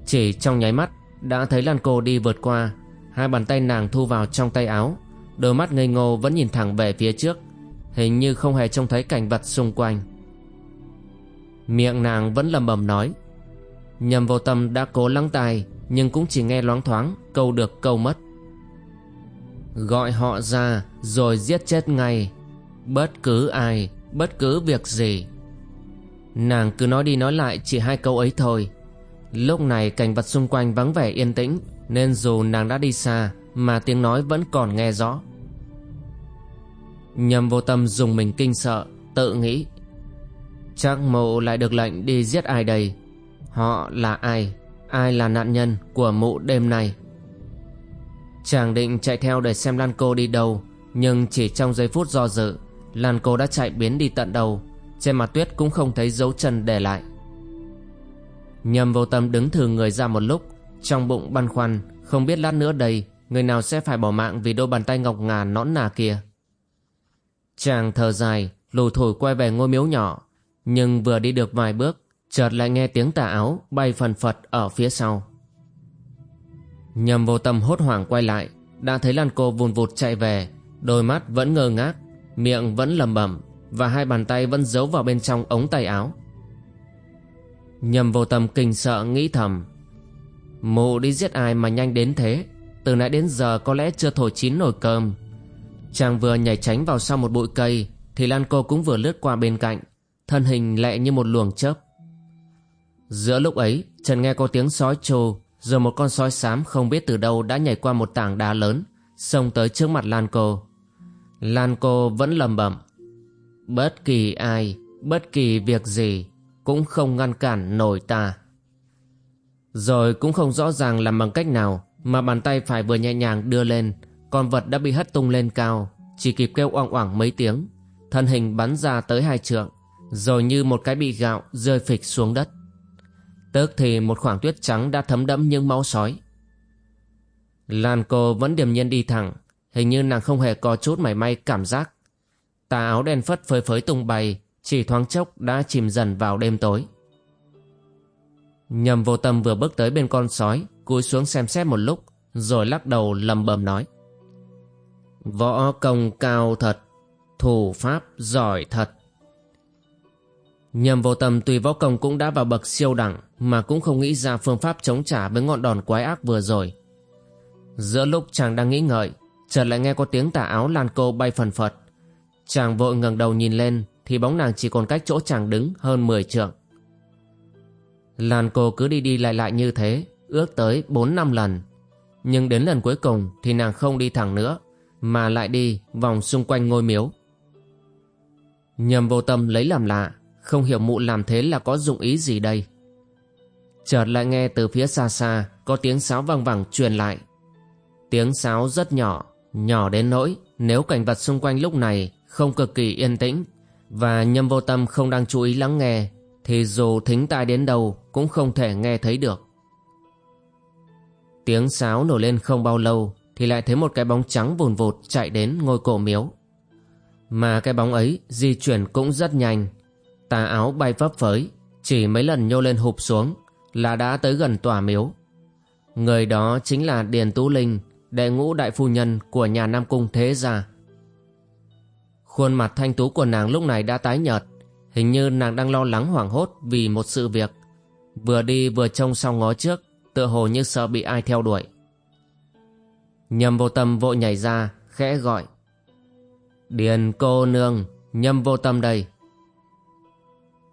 Chỉ trong nháy mắt, Đã thấy Lan Cô đi vượt qua. Hai bàn tay nàng thu vào trong tay áo, Đôi mắt ngây ngô vẫn nhìn thẳng về phía trước. Hình như không hề trông thấy cảnh vật xung quanh. Miệng nàng vẫn lầm bầm nói. Nhầm vô tâm đã cố lắng tai, Nhưng cũng chỉ nghe loáng thoáng, Câu được, câu mất. Gọi họ ra, Rồi giết chết ngay. Bất cứ ai, Bất cứ việc gì. Nàng cứ nói đi nói lại chỉ hai câu ấy thôi. Lúc này cảnh vật xung quanh vắng vẻ yên tĩnh, Nên dù nàng đã đi xa, Mà tiếng nói vẫn còn nghe rõ. Nhầm vô tâm dùng mình kinh sợ, Tự nghĩ Chắc mụ lại được lệnh đi giết ai đây? Họ là ai? Ai là nạn nhân của mụ đêm nay? Chàng định chạy theo để xem Lan Cô đi đâu, Nhưng chỉ trong giây phút do dự, Lan Cô đã chạy biến đi tận đầu. Trên mặt tuyết cũng không thấy dấu chân để lại. Nhầm vô tâm đứng thử người ra một lúc, Trong bụng băn khoăn, Không biết lát nữa đây, Người nào sẽ phải bỏ mạng vì đôi bàn tay ngọc ngà nõn nà kia. Chàng thở dài Lùi thổi quay về ngôi miếu nhỏ. Nhưng vừa đi được vài bước, Chợt lại nghe tiếng tà áo bay phần phật ở phía sau. Nhầm vô tâm hốt hoảng quay lại, Đã thấy Lan cô vùn vụt chạy về, Đôi mắt vẫn ngơ ngác, Miệng vẫn lầm bẩm Và hai bàn tay vẫn giấu vào bên trong ống tay áo. Nhầm vô tâm kinh sợ nghĩ thầm, Mụ đi giết ai mà nhanh đến thế? Từ nãy đến giờ có lẽ chưa thổi chín nồi cơm. Chàng vừa nhảy tránh vào sau một bụi cây, Thì Lan cô cũng vừa lướt qua bên cạnh Thân hình lẹ như một luồng chớp. Giữa lúc ấy, Trần nghe có tiếng sói trồ Rồi một con sói xám không biết từ đâu Đã nhảy qua một tảng đá lớn, Xông tới trước mặt Lan cô. Lan cô vẫn lầm bẩm, Bất kỳ ai, Bất kỳ việc gì Cũng không ngăn cản nổi ta. Rồi cũng không rõ ràng làm bằng cách nào Mà bàn tay phải vừa nhẹ nhàng đưa lên, Con vật đã bị hất tung lên cao, Chỉ kịp kêu oang oảng mấy tiếng, Thân hình bắn ra tới hai trượng. Rồi như một cái bị gạo rơi phịch xuống đất. Tức thì một khoảng tuyết trắng đã thấm đẫm những máu sói. Lan cô vẫn điềm nhiên đi thẳng, Hình như nàng không hề có chút mảy may cảm giác. Tà áo đen phất phơi phới tung bay, Chỉ thoáng chốc đã chìm dần vào đêm tối. Nhầm vô tâm vừa bước tới bên con sói, Cúi xuống xem xét một lúc, Rồi lắc đầu lầm bầm nói. Võ công cao thật, Thủ pháp giỏi thật. Nhầm vô tâm tùy võ công cũng đã vào bậc siêu đẳng, Mà cũng không nghĩ ra phương pháp chống trả với ngọn đòn quái ác vừa rồi. Giữa lúc chàng đang nghĩ ngợi, Chợt lại nghe có tiếng tà áo lan cô bay phần phật. Chàng vội ngẩng đầu nhìn lên, Thì bóng nàng chỉ còn cách chỗ chàng đứng hơn 10 trượng. Lan cô cứ đi đi lại lại như thế, Ước tới 4 năm lần. Nhưng đến lần cuối cùng Thì nàng không đi thẳng nữa, Mà lại đi vòng xung quanh ngôi miếu. Nhầm vô tâm lấy làm lạ không hiểu mụ làm thế là có dụng ý gì đây Chợt lại nghe từ phía xa xa, Có tiếng sáo vang vẳng truyền lại Tiếng sáo rất nhỏ Nhỏ đến nỗi nếu cảnh vật xung quanh lúc này không cực kỳ yên tĩnh và nhâm vô tâm không đang chú ý lắng nghe, thì dù thính tai đến đâu cũng không thể nghe thấy được. Tiếng sáo nổi lên không bao lâu thì lại thấy một cái bóng trắng vùn vụt chạy đến ngôi cổ miếu. Mà cái bóng ấy di chuyển cũng rất nhanh. Tà áo bay phấp phới, chỉ mấy lần nhô lên hụp xuống là đã tới gần tòa miếu. Người đó chính là Điền Tú Linh, đệ ngũ đại phu nhân của nhà Nam Cung Thế Gia. Khuôn mặt thanh tú của nàng lúc này đã tái nhợt, hình như nàng đang lo lắng hoảng hốt vì một sự việc. Vừa đi vừa trông sau ngó trước, tựa hồ như sợ bị ai theo đuổi. nhầm vô tâm vội nhảy ra, khẽ gọi. Điền cô nương, nhầm vô tâm đây.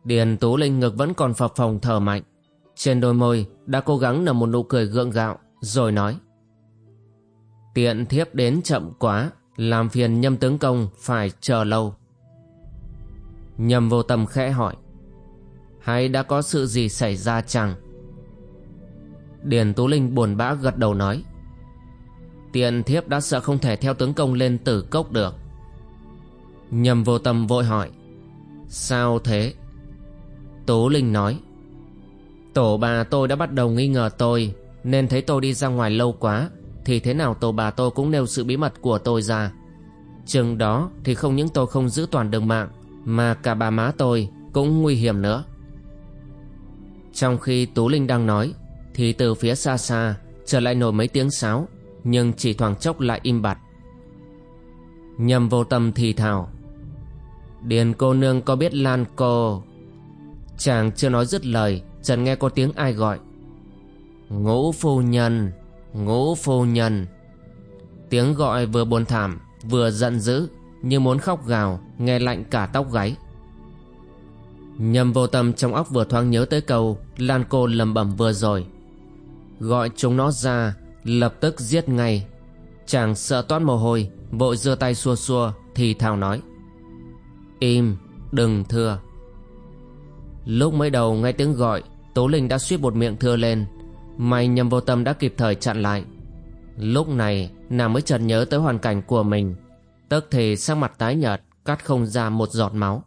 Điền Tú Linh ngực vẫn còn phập phồng thở mạnh. Trên đôi môi đã cố gắng nở một nụ cười gượng gạo, rồi nói. Tiện thiếp đến chậm quá, làm phiền nhâm tướng công phải chờ lâu. Nhâm vô tâm khẽ hỏi. Hay đã có sự gì xảy ra chăng? Điền Tú Linh buồn bã gật đầu nói. Tiện thiếp đã sợ không thể theo tướng công lên tử cốc được. Nhâm vô tâm vội hỏi. Sao thế? Tố Linh nói. Tổ bà tôi đã bắt đầu nghi ngờ tôi, Nên thấy tôi đi ra ngoài lâu quá, Thì thế nào tổ bà tôi cũng nêu sự bí mật của tôi ra. Chừng đó thì không những tôi không giữ toàn đường mạng, Mà cả bà má tôi cũng nguy hiểm nữa. Trong khi Tú Linh đang nói, Thì từ phía xa xa trở lại nổi mấy tiếng sáo, Nhưng chỉ thoảng chốc lại im bặt. Nhầm vô tâm thì thào. Điền cô nương có biết Lan cô Chàng chưa nói dứt lời Trần nghe có tiếng ai gọi. Ngũ phu nhân, Ngũ phu nhân. Tiếng gọi vừa buồn thảm, Vừa giận dữ, Như muốn khóc gào, Nghe lạnh cả tóc gáy. Nhầm vô tâm trong óc vừa thoáng nhớ tới câu Lan cô lầm bẩm vừa rồi. Gọi chúng nó ra, Lập tức giết ngay. Chàng sợ toát mồ hôi, Vội giơ tay xua xua, Thì thào nói. Im, đừng thưa. Lúc mới đầu nghe tiếng gọi, Tố Linh đã suýt một miệng thưa lên. May nhầm vô tâm đã kịp thời chặn lại. Lúc này, nàng mới chợt nhớ tới hoàn cảnh của mình. Tức thì sắc mặt tái nhợt, Cắt không ra một giọt máu.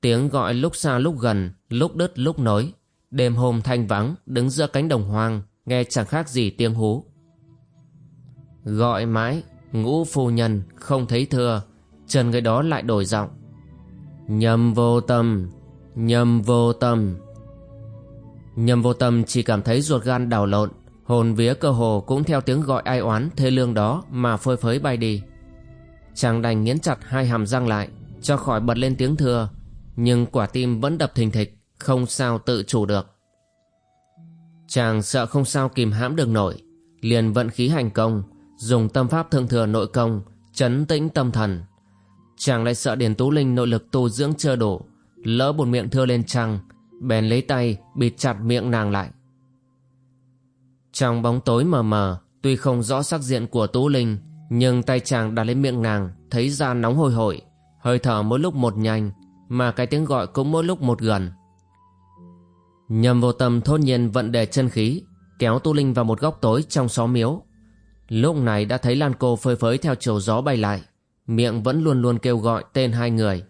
Tiếng gọi lúc xa lúc gần, Lúc đứt lúc nối. Đêm hôm thanh vắng, Đứng giữa cánh đồng hoang, Nghe chẳng khác gì tiếng hú. Gọi mãi, Ngũ phu nhân không thấy thưa, Trần người đó lại đổi giọng. Nhầm vô tâm Nhầm vô tâm. Nhầm vô tâm chỉ cảm thấy ruột gan đảo lộn, Hồn vía cơ hồ cũng theo tiếng gọi ai oán, thê lương đó mà phơi phới bay đi. Chàng đành nghiến chặt hai hàm răng lại, Cho khỏi bật lên tiếng thưa, Nhưng quả tim vẫn đập thình thịch, Không sao tự chủ được. Chàng sợ không sao kìm hãm được nổi, Liền vận khí hành công, Dùng tâm pháp thượng thừa nội công, Chấn tĩnh tâm thần. Chàng lại sợ Điền Tú Linh nội lực tu dưỡng chưa đủ Lỡ một miệng thưa lên trăng bèn lấy tay bịt chặt miệng nàng lại. Trong bóng tối mờ mờ, tuy không rõ sắc diện của tú linh, nhưng tay chàng đặt lên miệng nàng, thấy da nóng hôi hổi, hơi thở mỗi lúc một nhanh, mà cái tiếng gọi cũng mỗi lúc một gần. Nhầm vô tâm thốt nhiên vận đề chân khí, kéo tu linh vào một góc tối trong xó miếu. Lúc này đã thấy lan cô phơi phới theo chiều gió bay lại, miệng vẫn luôn luôn kêu gọi tên hai người.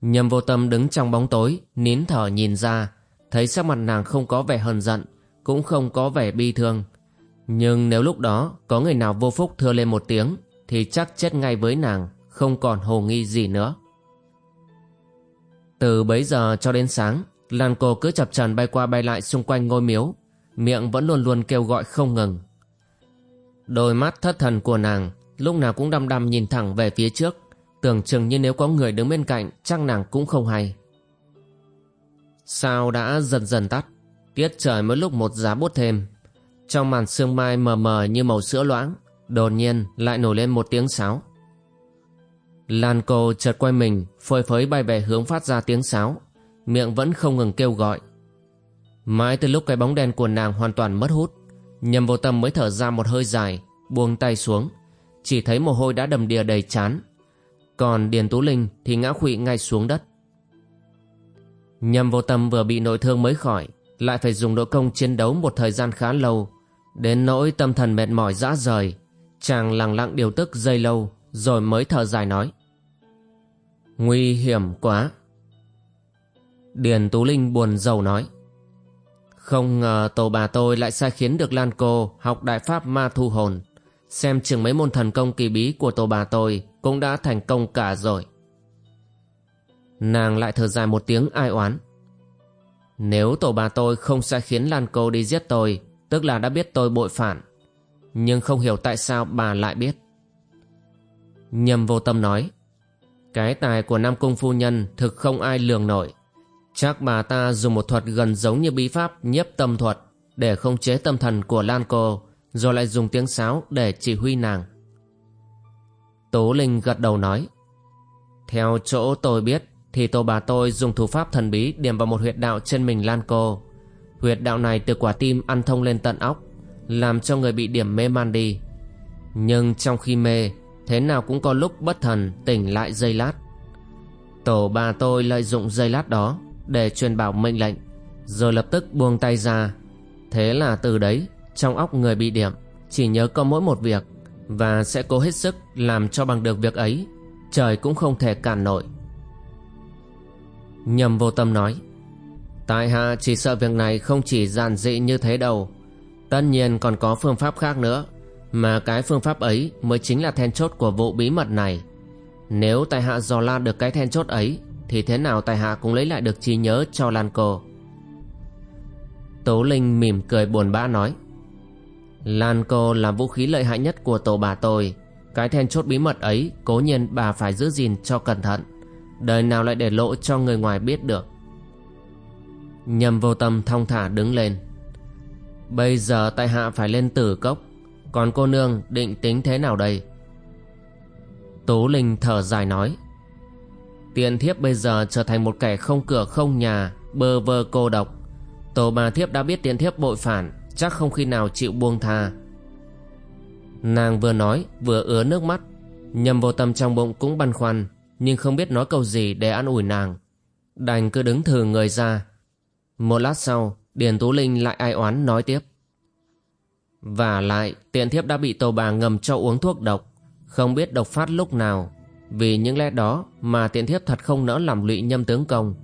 Nhầm vô tâm đứng trong bóng tối, nín thở nhìn ra, thấy sắc mặt nàng không có vẻ hờn giận, cũng không có vẻ bi thương. Nhưng nếu lúc đó có người nào vô phúc thưa lên một tiếng, thì chắc chết ngay với nàng, không còn hồ nghi gì nữa. Từ bấy giờ cho đến sáng, Lan cô cứ chập trần bay qua bay lại xung quanh ngôi miếu, miệng vẫn luôn luôn kêu gọi không ngừng. Đôi mắt thất thần của nàng lúc nào cũng đăm đăm nhìn thẳng về phía trước, Tưởng chừng như nếu có người đứng bên cạnh, Chắc nàng cũng không hay. Sao đã dần dần tắt? Tiết trời mới lúc một giá bút thêm. Trong màn sương mai mờ mờ như màu sữa loãng, Đột nhiên lại nổi lên một tiếng sáo. Lan cô chợt quay mình, Phơi phới bay về hướng phát ra tiếng sáo. Miệng vẫn không ngừng kêu gọi. Mãi từ lúc cái bóng đen của nàng hoàn toàn mất hút, Nhầm vô tâm mới thở ra một hơi dài, Buông tay xuống. Chỉ thấy mồ hôi đã đầm đìa đầy chán còn Điền Tú Linh thì ngã khụy ngay xuống đất. Nhâm vô tâm vừa bị nội thương mới khỏi, lại phải dùng nội công chiến đấu một thời gian khá lâu, đến nỗi tâm thần mệt mỏi dã rời. Chàng lặng lặng điều tức dây lâu, rồi mới thở dài nói. Nguy hiểm quá. Điền Tú Linh buồn rầu nói. Không ngờ tổ bà tôi lại sai khiến được Lan Cô học đại pháp ma thu hồn. Xem chừng mấy môn thần công kỳ bí của tổ bà tôi cũng đã thành công cả rồi. Nàng lại thở dài một tiếng ai oán. Nếu tổ bà tôi không sẽ khiến Lan Cô đi giết tôi, tức là đã biết tôi bội phản. nhưng không hiểu tại sao bà lại biết. nhầm vô tâm nói, cái tài của Nam Cung Phu Nhân thực không ai lường nổi. Chắc bà ta dùng một thuật gần giống như bí pháp nhiếp tâm thuật để không chế tâm thần của Lan Cô, rồi lại dùng tiếng sáo để chỉ huy nàng. Tố Linh gật đầu nói, theo chỗ tôi biết thì tổ bà tôi dùng thủ pháp thần bí điểm vào một huyệt đạo trên mình Lan Cô. Huyệt đạo này từ quả tim ăn thông lên tận óc, làm cho người bị điểm mê man đi. Nhưng trong khi mê, thế nào cũng có lúc bất thần tỉnh lại dây lát. Tổ bà tôi lợi dụng dây lát đó để truyền bảo mệnh lệnh, rồi lập tức buông tay ra. Thế là từ đấy, trong óc người bị điểm chỉ nhớ có mỗi một việc và sẽ cố hết sức làm cho bằng được việc ấy, trời cũng không thể cản nổi. Nhầm vô tâm nói Tại hạ chỉ sợ việc này không chỉ giản dị như thế đâu. Tất nhiên còn có phương pháp khác nữa Mà cái phương pháp ấy mới chính là then chốt của vụ bí mật này. Nếu tại hạ dò la được cái then chốt ấy Thì thế nào tại hạ cũng lấy lại được trí nhớ cho Lan cô. Tố Linh mỉm cười buồn bã nói Lan cô là vũ khí lợi hại nhất của tổ bà tôi. Cái then chốt bí mật ấy, Cố nhiên bà phải giữ gìn cho cẩn thận. Đời nào lại để lộ cho người ngoài biết được. Nhầm vô tâm thong thả đứng lên. Bây giờ tại hạ phải lên tử cốc. Còn cô nương định tính thế nào đây? Tú Linh thở dài nói. Tiện thiếp bây giờ trở thành một kẻ không cửa không nhà, Bơ vơ cô độc. Tổ bà thiếp đã biết tiện thiếp bội phản. Chắc không khi nào chịu buông tha Nàng vừa nói vừa ứa nước mắt Nhầm vô tâm trong bụng cũng băn khoăn nhưng không biết nói câu gì để an ủi nàng. Đành cứ đứng thừ người ra. Một lát sau, Điền Tú Linh lại ai oán nói tiếp. Và lại, tiện thiếp đã bị Tô bà ngầm cho uống thuốc độc, không biết độc phát lúc nào. Vì những lẽ đó mà tiện thiếp thật không nỡ làm lụy nhâm tướng công.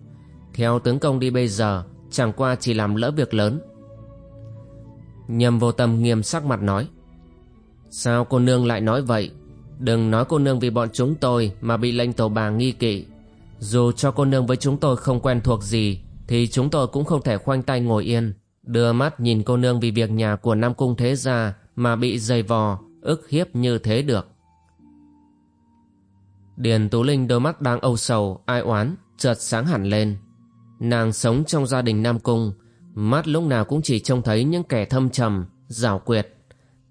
Theo tướng công đi bây giờ, chẳng qua chỉ làm lỡ việc lớn. Nhầm vô tâm nghiêm sắc mặt nói. Sao cô nương lại nói vậy? Đừng nói cô nương vì bọn chúng tôi mà bị lệnh tổ bà nghi kỵ. Dù cho cô nương với chúng tôi không quen thuộc gì thì chúng tôi cũng không thể khoanh tay ngồi yên. Đưa mắt nhìn cô nương vì việc nhà của Nam Cung Thế Gia mà bị dày vò, ức hiếp như thế được. Điền Tú Linh đôi mắt đang âu sầu, ai oán, chợt sáng hẳn lên. Nàng sống trong gia đình Nam Cung, mắt lúc nào cũng chỉ trông thấy những kẻ thâm trầm, rảo quyệt.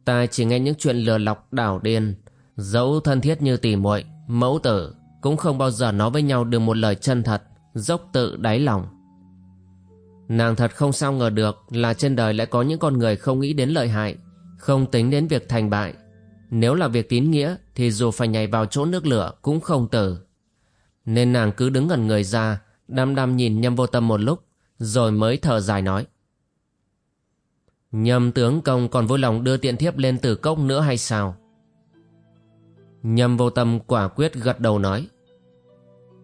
Tai chỉ nghe những chuyện lừa lọc đảo điên, Dẫu thân thiết như tỷ muội, mẫu tử cũng không bao giờ nói với nhau được một lời chân thật, dốc tự đáy lòng. Nàng thật không sao ngờ được là trên đời lại có những con người không nghĩ đến lợi hại, không tính đến việc thành bại. Nếu là việc tín nghĩa thì dù phải nhảy vào chỗ nước lửa cũng không tử. Nên nàng cứ đứng gần người ra, đăm đăm nhìn nhâm vô tâm một lúc, rồi mới thở dài nói. Nhâm tướng công còn vui lòng đưa tiện thiếp lên tử cốc nữa hay sao? Nhâm vô tâm quả quyết gật đầu nói.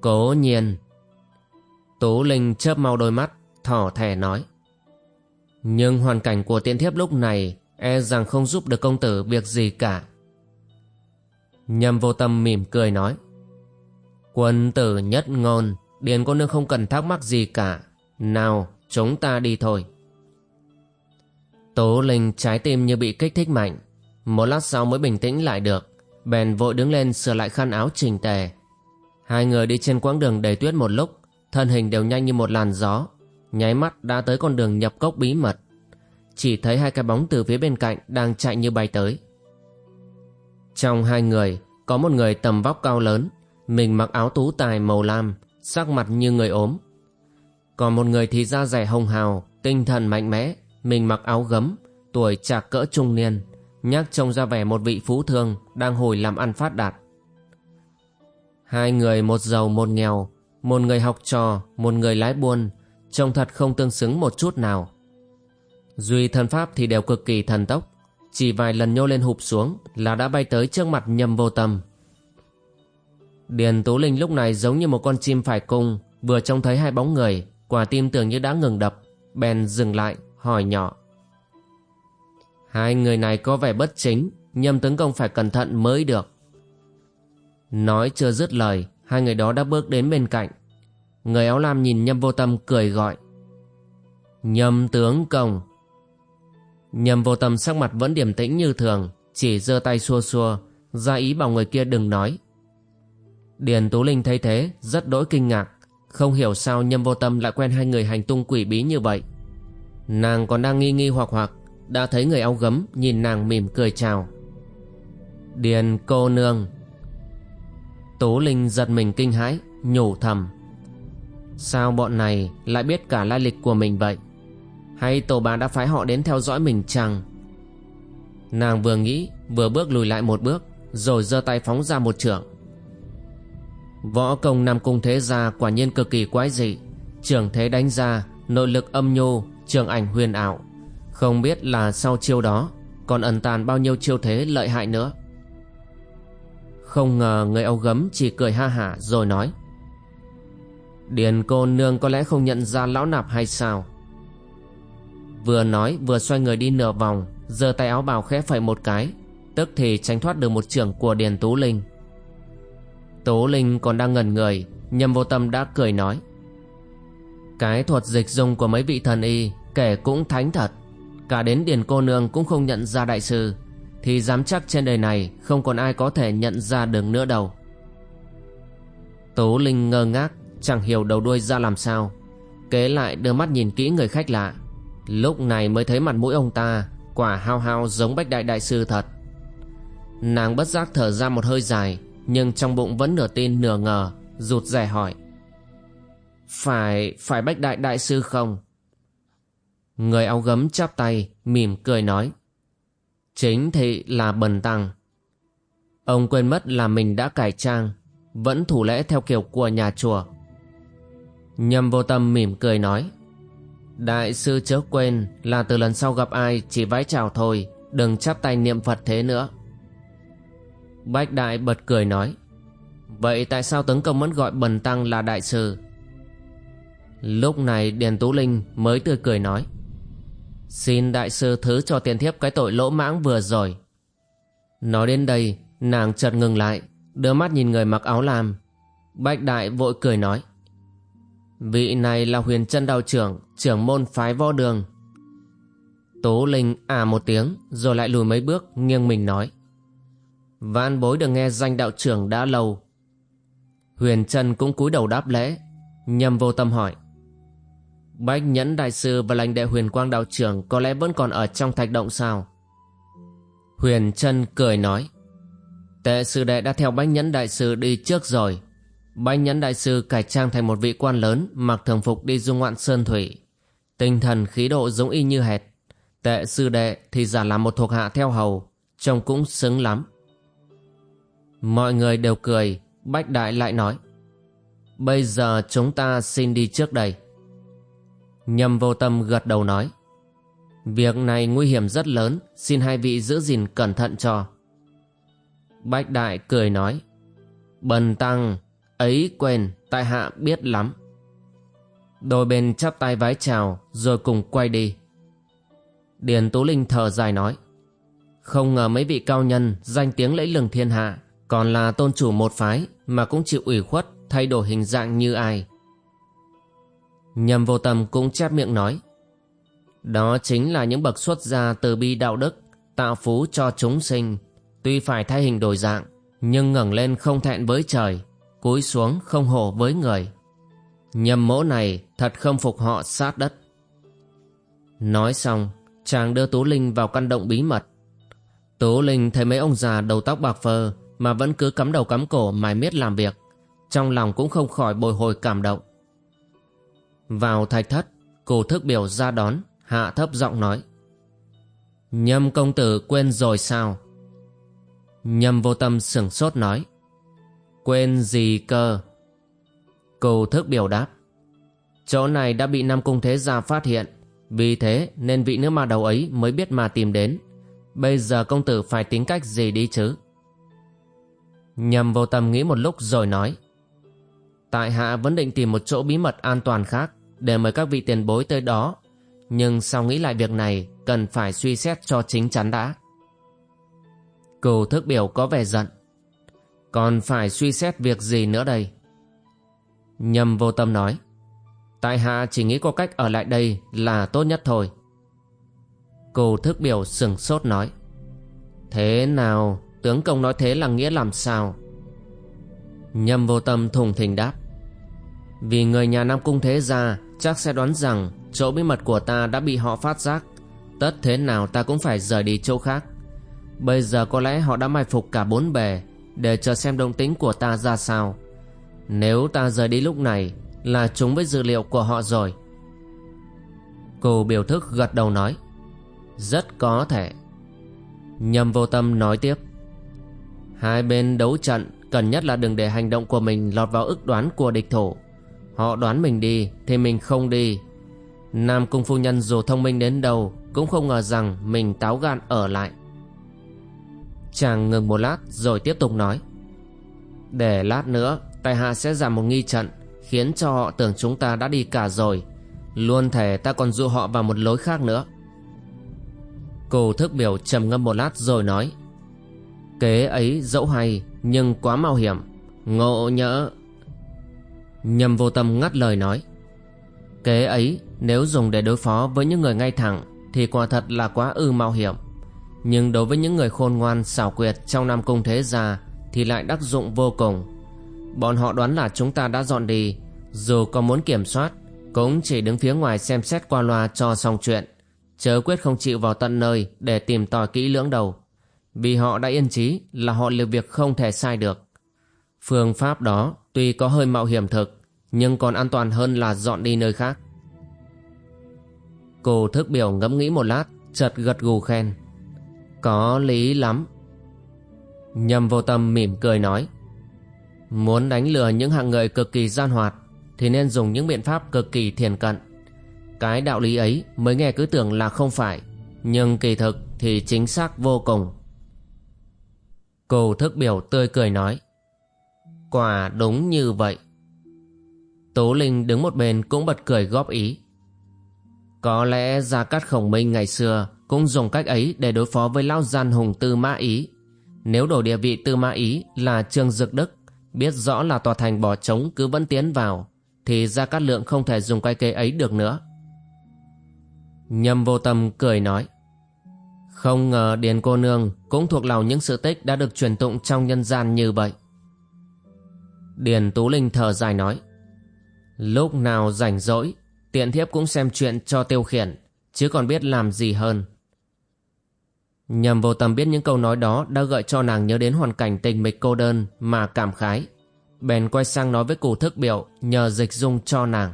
Cố nhiên. Tú Linh chớp mau đôi mắt, thỏ thẻ nói. Nhưng hoàn cảnh của tiện thiếp lúc này e rằng không giúp được công tử việc gì cả. Nhâm vô tâm mỉm cười nói. Quân tử nhất ngôn, điền cô nương không cần thắc mắc gì cả. Nào, chúng ta đi thôi. Tố Linh trái tim như bị kích thích mạnh. Một lát sau mới bình tĩnh lại được. Bèn vội đứng lên sửa lại khăn áo chỉnh tề. Hai người đi trên quãng đường đầy tuyết một lúc. Thân hình đều nhanh như một làn gió. Nháy mắt đã tới con đường nhập cốc bí mật. Chỉ thấy hai cái bóng từ phía bên cạnh Đang chạy như bay tới. Trong hai người Có một người tầm vóc cao lớn. Mình mặc áo tú tài màu lam Sắc mặt như người ốm. Còn một người thì da dày hồng hào Tinh thần mạnh mẽ Mình mặc áo gấm Tuổi trạc cỡ trung niên nhắc trông ra vẻ một vị phú thương đang hồi làm ăn phát đạt. Hai người một giàu một nghèo, một người học trò, một người lái buôn, trông thật không tương xứng một chút nào. Duy thần pháp thì đều cực kỳ thần tốc, chỉ vài lần nhô lên hụp xuống là đã bay tới trước mặt nhầm vô tâm. Điền Tú Linh lúc này giống như một con chim phải cung, vừa trông thấy hai bóng người, quả tim tưởng như đã ngừng đập, bèn dừng lại, hỏi nhỏ. Hai người này có vẻ bất chính, nhâm tướng công phải cẩn thận mới được. Nói chưa dứt lời, hai người đó đã bước đến bên cạnh. Người áo lam nhìn nhâm vô tâm cười gọi. Nhâm tướng công. Nhâm vô tâm sắc mặt vẫn điềm tĩnh như thường Chỉ giơ tay xua xua ra ý bảo người kia đừng nói Điền Tú Linh thấy thế rất đỗi kinh ngạc không hiểu sao nhâm vô tâm lại quen hai người hành tung quỷ bí như vậy. Nàng còn đang nghi nghi hoặc hoặc, Đã thấy người áo gấm nhìn nàng mỉm cười chào. Điền cô nương. Tố Linh giật mình kinh hãi, Nhủ thầm. Sao bọn này lại biết cả lai lịch của mình vậy? Hay tổ bà đã phái họ đến theo dõi mình chăng? Nàng vừa nghĩ, Vừa bước lùi lại một bước, Rồi giơ tay phóng ra một trưởng Võ công Nam Cung Thế Gia quả nhiên cực kỳ quái dị. Trường thế đánh ra Nội lực âm nhô, Trường ảnh huyền ảo. Không biết là sau chiêu đó Còn ẩn tàn bao nhiêu chiêu thế lợi hại nữa. Không ngờ người âu gấm chỉ cười ha hả rồi nói Điền cô nương có lẽ không nhận ra lão nạp hay sao? Vừa nói vừa xoay người đi nửa vòng giơ tay áo bào khẽ phẩy một cái Tức thì tránh thoát được một trưởng của Điền Tú Linh. Tố Linh còn đang ngẩn người, Nhâm vô tâm đã cười nói. Cái thuật dịch dung của mấy vị thần y, Kể cũng thánh thật. Cả đến Điền cô nương cũng không nhận ra đại sư, Thì dám chắc trên đời này Không còn ai có thể nhận ra được nữa đâu. Tố Linh ngơ ngác, Chẳng hiểu đầu đuôi ra làm sao. Kế lại đưa mắt nhìn kỹ người khách lạ. Lúc này mới thấy mặt mũi ông ta, Quả hao hao giống bách đại đại sư thật. Nàng bất giác thở ra một hơi dài nhưng trong bụng vẫn nửa tin nửa ngờ Rụt rè hỏi. Phải, phải bách đại đại sư không? Người áo gấm chắp tay Mỉm cười nói. Chính thị là bần tăng. Ông quên mất là mình đã cải trang Vẫn thủ lễ theo kiểu của nhà chùa. Nhâm vô tâm mỉm cười nói. Đại sư chớ quên là từ lần sau gặp ai chỉ vái chào thôi Đừng chắp tay niệm Phật thế nữa. Bách đại bật cười nói, Vậy tại sao tấn công vẫn gọi bần tăng là đại sư? Lúc này Điền Tú Linh mới tươi cười nói, Xin đại sư thứ cho tiền thiếp cái tội lỗ mãng vừa rồi. Nói đến đây, nàng chợt ngừng lại, Đưa mắt nhìn người mặc áo lam. Bách đại vội cười nói, Vị này là huyền chân đạo trưởng Trưởng môn phái võ đường. Tố Linh à một tiếng, Rồi lại lùi mấy bước, nghiêng mình nói Vãn bối được nghe danh đạo trưởng đã lâu. Huyền Trân cũng cúi đầu đáp lễ Nhâm vô tâm hỏi. Bách nhẫn đại sư và lãnh đệ huyền quang đạo trưởng Có lẽ vẫn còn ở trong thạch động sao? Huyền Trân cười nói. Tệ sư đệ đã theo bách nhẫn đại sư đi trước rồi. Bách nhẫn đại sư cải trang thành một vị quan lớn, Mặc thường phục đi du ngoạn sơn thủy. Tinh thần khí độ giống y như hệt. Tệ sư đệ thì giả làm một thuộc hạ theo hầu, Trông cũng xứng lắm. Mọi người đều cười, Bách Đại lại nói, Bây giờ chúng ta xin đi trước đây. Nhâm vô tâm gật đầu nói, Việc này nguy hiểm rất lớn, Xin hai vị giữ gìn cẩn thận cho. Bách Đại cười nói, Bần tăng, Ấy quên, tại hạ biết lắm. Đôi bên chắp tay vái chào, Rồi cùng quay đi. Điền Tú Linh thở dài nói, Không ngờ mấy vị cao nhân Danh tiếng lẫy lừng thiên hạ còn là tôn chủ một phái mà cũng chịu ủy khuất thay đổi hình dạng như ai. Nhầm vô tâm cũng chép miệng nói. Đó chính là những bậc xuất gia từ bi đạo đức, tạo phú cho chúng sinh. Tuy phải thay hình đổi dạng, nhưng ngẩng lên không thẹn với trời, cúi xuống không hổ với người. Nhầm mẫu này thật không phục họ sát đất. Nói xong, chàng đưa Tú Linh vào căn động bí mật. Tú Linh thấy mấy ông già đầu tóc bạc phơ mà vẫn cứ cắm đầu cắm cổ mài miết làm việc. Trong lòng cũng không khỏi bồi hồi cảm động. Vào thạch thất cổ thức biểu ra đón, hạ thấp giọng nói. Nhâm công tử quên rồi sao? Nhâm vô tâm sửng sốt nói. Quên gì cơ? Cổ thức biểu đáp. Chỗ này đã bị nam cung thế gia phát hiện, vì thế nên vị nữ ma đầu ấy mới biết mà tìm đến. Bây giờ công tử phải tính cách gì đi chứ? Nhầm vô tâm nghĩ một lúc rồi nói. Tại hạ vẫn định tìm một chỗ bí mật an toàn khác Để mời các vị tiền bối tới đó. Nhưng sau nghĩ lại việc này, Cần phải suy xét cho chính chắn đã. Cừu thức biểu có vẻ giận. Còn phải suy xét việc gì nữa đây? Nhầm vô tâm nói. Tại hạ chỉ nghĩ có cách ở lại đây là tốt nhất thôi. Cừu thức biểu sừng sốt nói. Thế nào? Tướng công nói thế là nghĩa làm sao? Nhâm vô tâm thùng thình đáp. Vì người nhà Nam Cung Thế Gia, Chắc sẽ đoán rằng Chỗ bí mật của ta đã bị họ phát giác. Tất thế nào ta cũng phải rời đi chỗ khác. Bây giờ có lẽ họ đã mai phục cả bốn bề, Để chờ xem động tính của ta ra sao. Nếu ta rời đi lúc này, Là chúng với dữ liệu của họ rồi. Cô biểu thức gật đầu nói, Rất có thể. Nhâm vô tâm nói tiếp Hai bên đấu trận, Cần nhất là đừng để hành động của mình lọt vào ức đoán của địch thủ. Họ đoán mình đi, Thì mình không đi. Nam cung phu nhân dù thông minh đến đâu, Cũng không ngờ rằng mình táo gan ở lại. Chàng ngừng một lát rồi tiếp tục nói. Để lát nữa Tài hạ sẽ giảm một nghi trận, Khiến cho họ tưởng chúng ta đã đi cả rồi. Luôn thể ta còn dụ họ vào một lối khác nữa. Cô thức biểu trầm ngâm một lát rồi nói. Kế ấy dẫu hay, Nhưng quá mạo hiểm. Ngộ nhỡ. Nhầm vô tâm ngắt lời nói. Kế ấy, nếu dùng để đối phó với những người ngay thẳng, Thì quả thật là quá ư mạo hiểm. Nhưng đối với những người khôn ngoan, xảo quyệt Trong Nam Cung Thế Gia Thì lại đắc dụng vô cùng. Bọn họ đoán là chúng ta đã dọn đi, Dù có muốn kiểm soát, Cũng chỉ đứng phía ngoài xem xét qua loa cho xong chuyện. Chớ quyết không chịu vào tận nơi Để tìm tòi kỹ lưỡng đầu vì họ đã yên chí là họ liệu việc không thể sai được. Phương pháp đó tuy có hơi mạo hiểm thực, Nhưng còn an toàn hơn là dọn đi nơi khác. Cô thức biểu ngẫm nghĩ một lát, Chợt gật gù khen. Có lý lắm. Nhầm vô tâm mỉm cười nói, Muốn đánh lừa những hạng người cực kỳ gian hoạt, Thì nên dùng những biện pháp cực kỳ thiền cận. Cái đạo lý ấy mới nghe cứ tưởng là không phải, Nhưng kỳ thực thì chính xác vô cùng. Cô thức biểu tươi cười nói Quả đúng như vậy Tố Linh đứng một bên cũng bật cười góp ý có lẽ Gia Cát Khổng Minh ngày xưa cũng dùng cách ấy để đối phó với lão gian hùng Tư Mã Ý. Nếu đổi địa vị Tư Mã Ý là Trương Dực Đức, biết rõ là tòa thành bỏ trống cứ vẫn tiến vào, thì Gia Cát Lượng không thể dùng cái kế ấy được nữa. Nhâm vô tâm cười nói, không ngờ Điền cô nương cũng thuộc lòng những sự tích đã được truyền tụng trong nhân gian như vậy. Điền Tú Linh thở dài nói, lúc nào rảnh rỗi Tiện thiếp cũng xem chuyện cho tiêu khiển Chứ còn biết làm gì hơn Nhầm vô tâm biết những câu nói đó Đã gợi cho nàng nhớ đến hoàn cảnh tình mịch cô đơn Mà cảm khái Bèn quay sang nói với cụ thức biểu Nhờ dịch dung cho nàng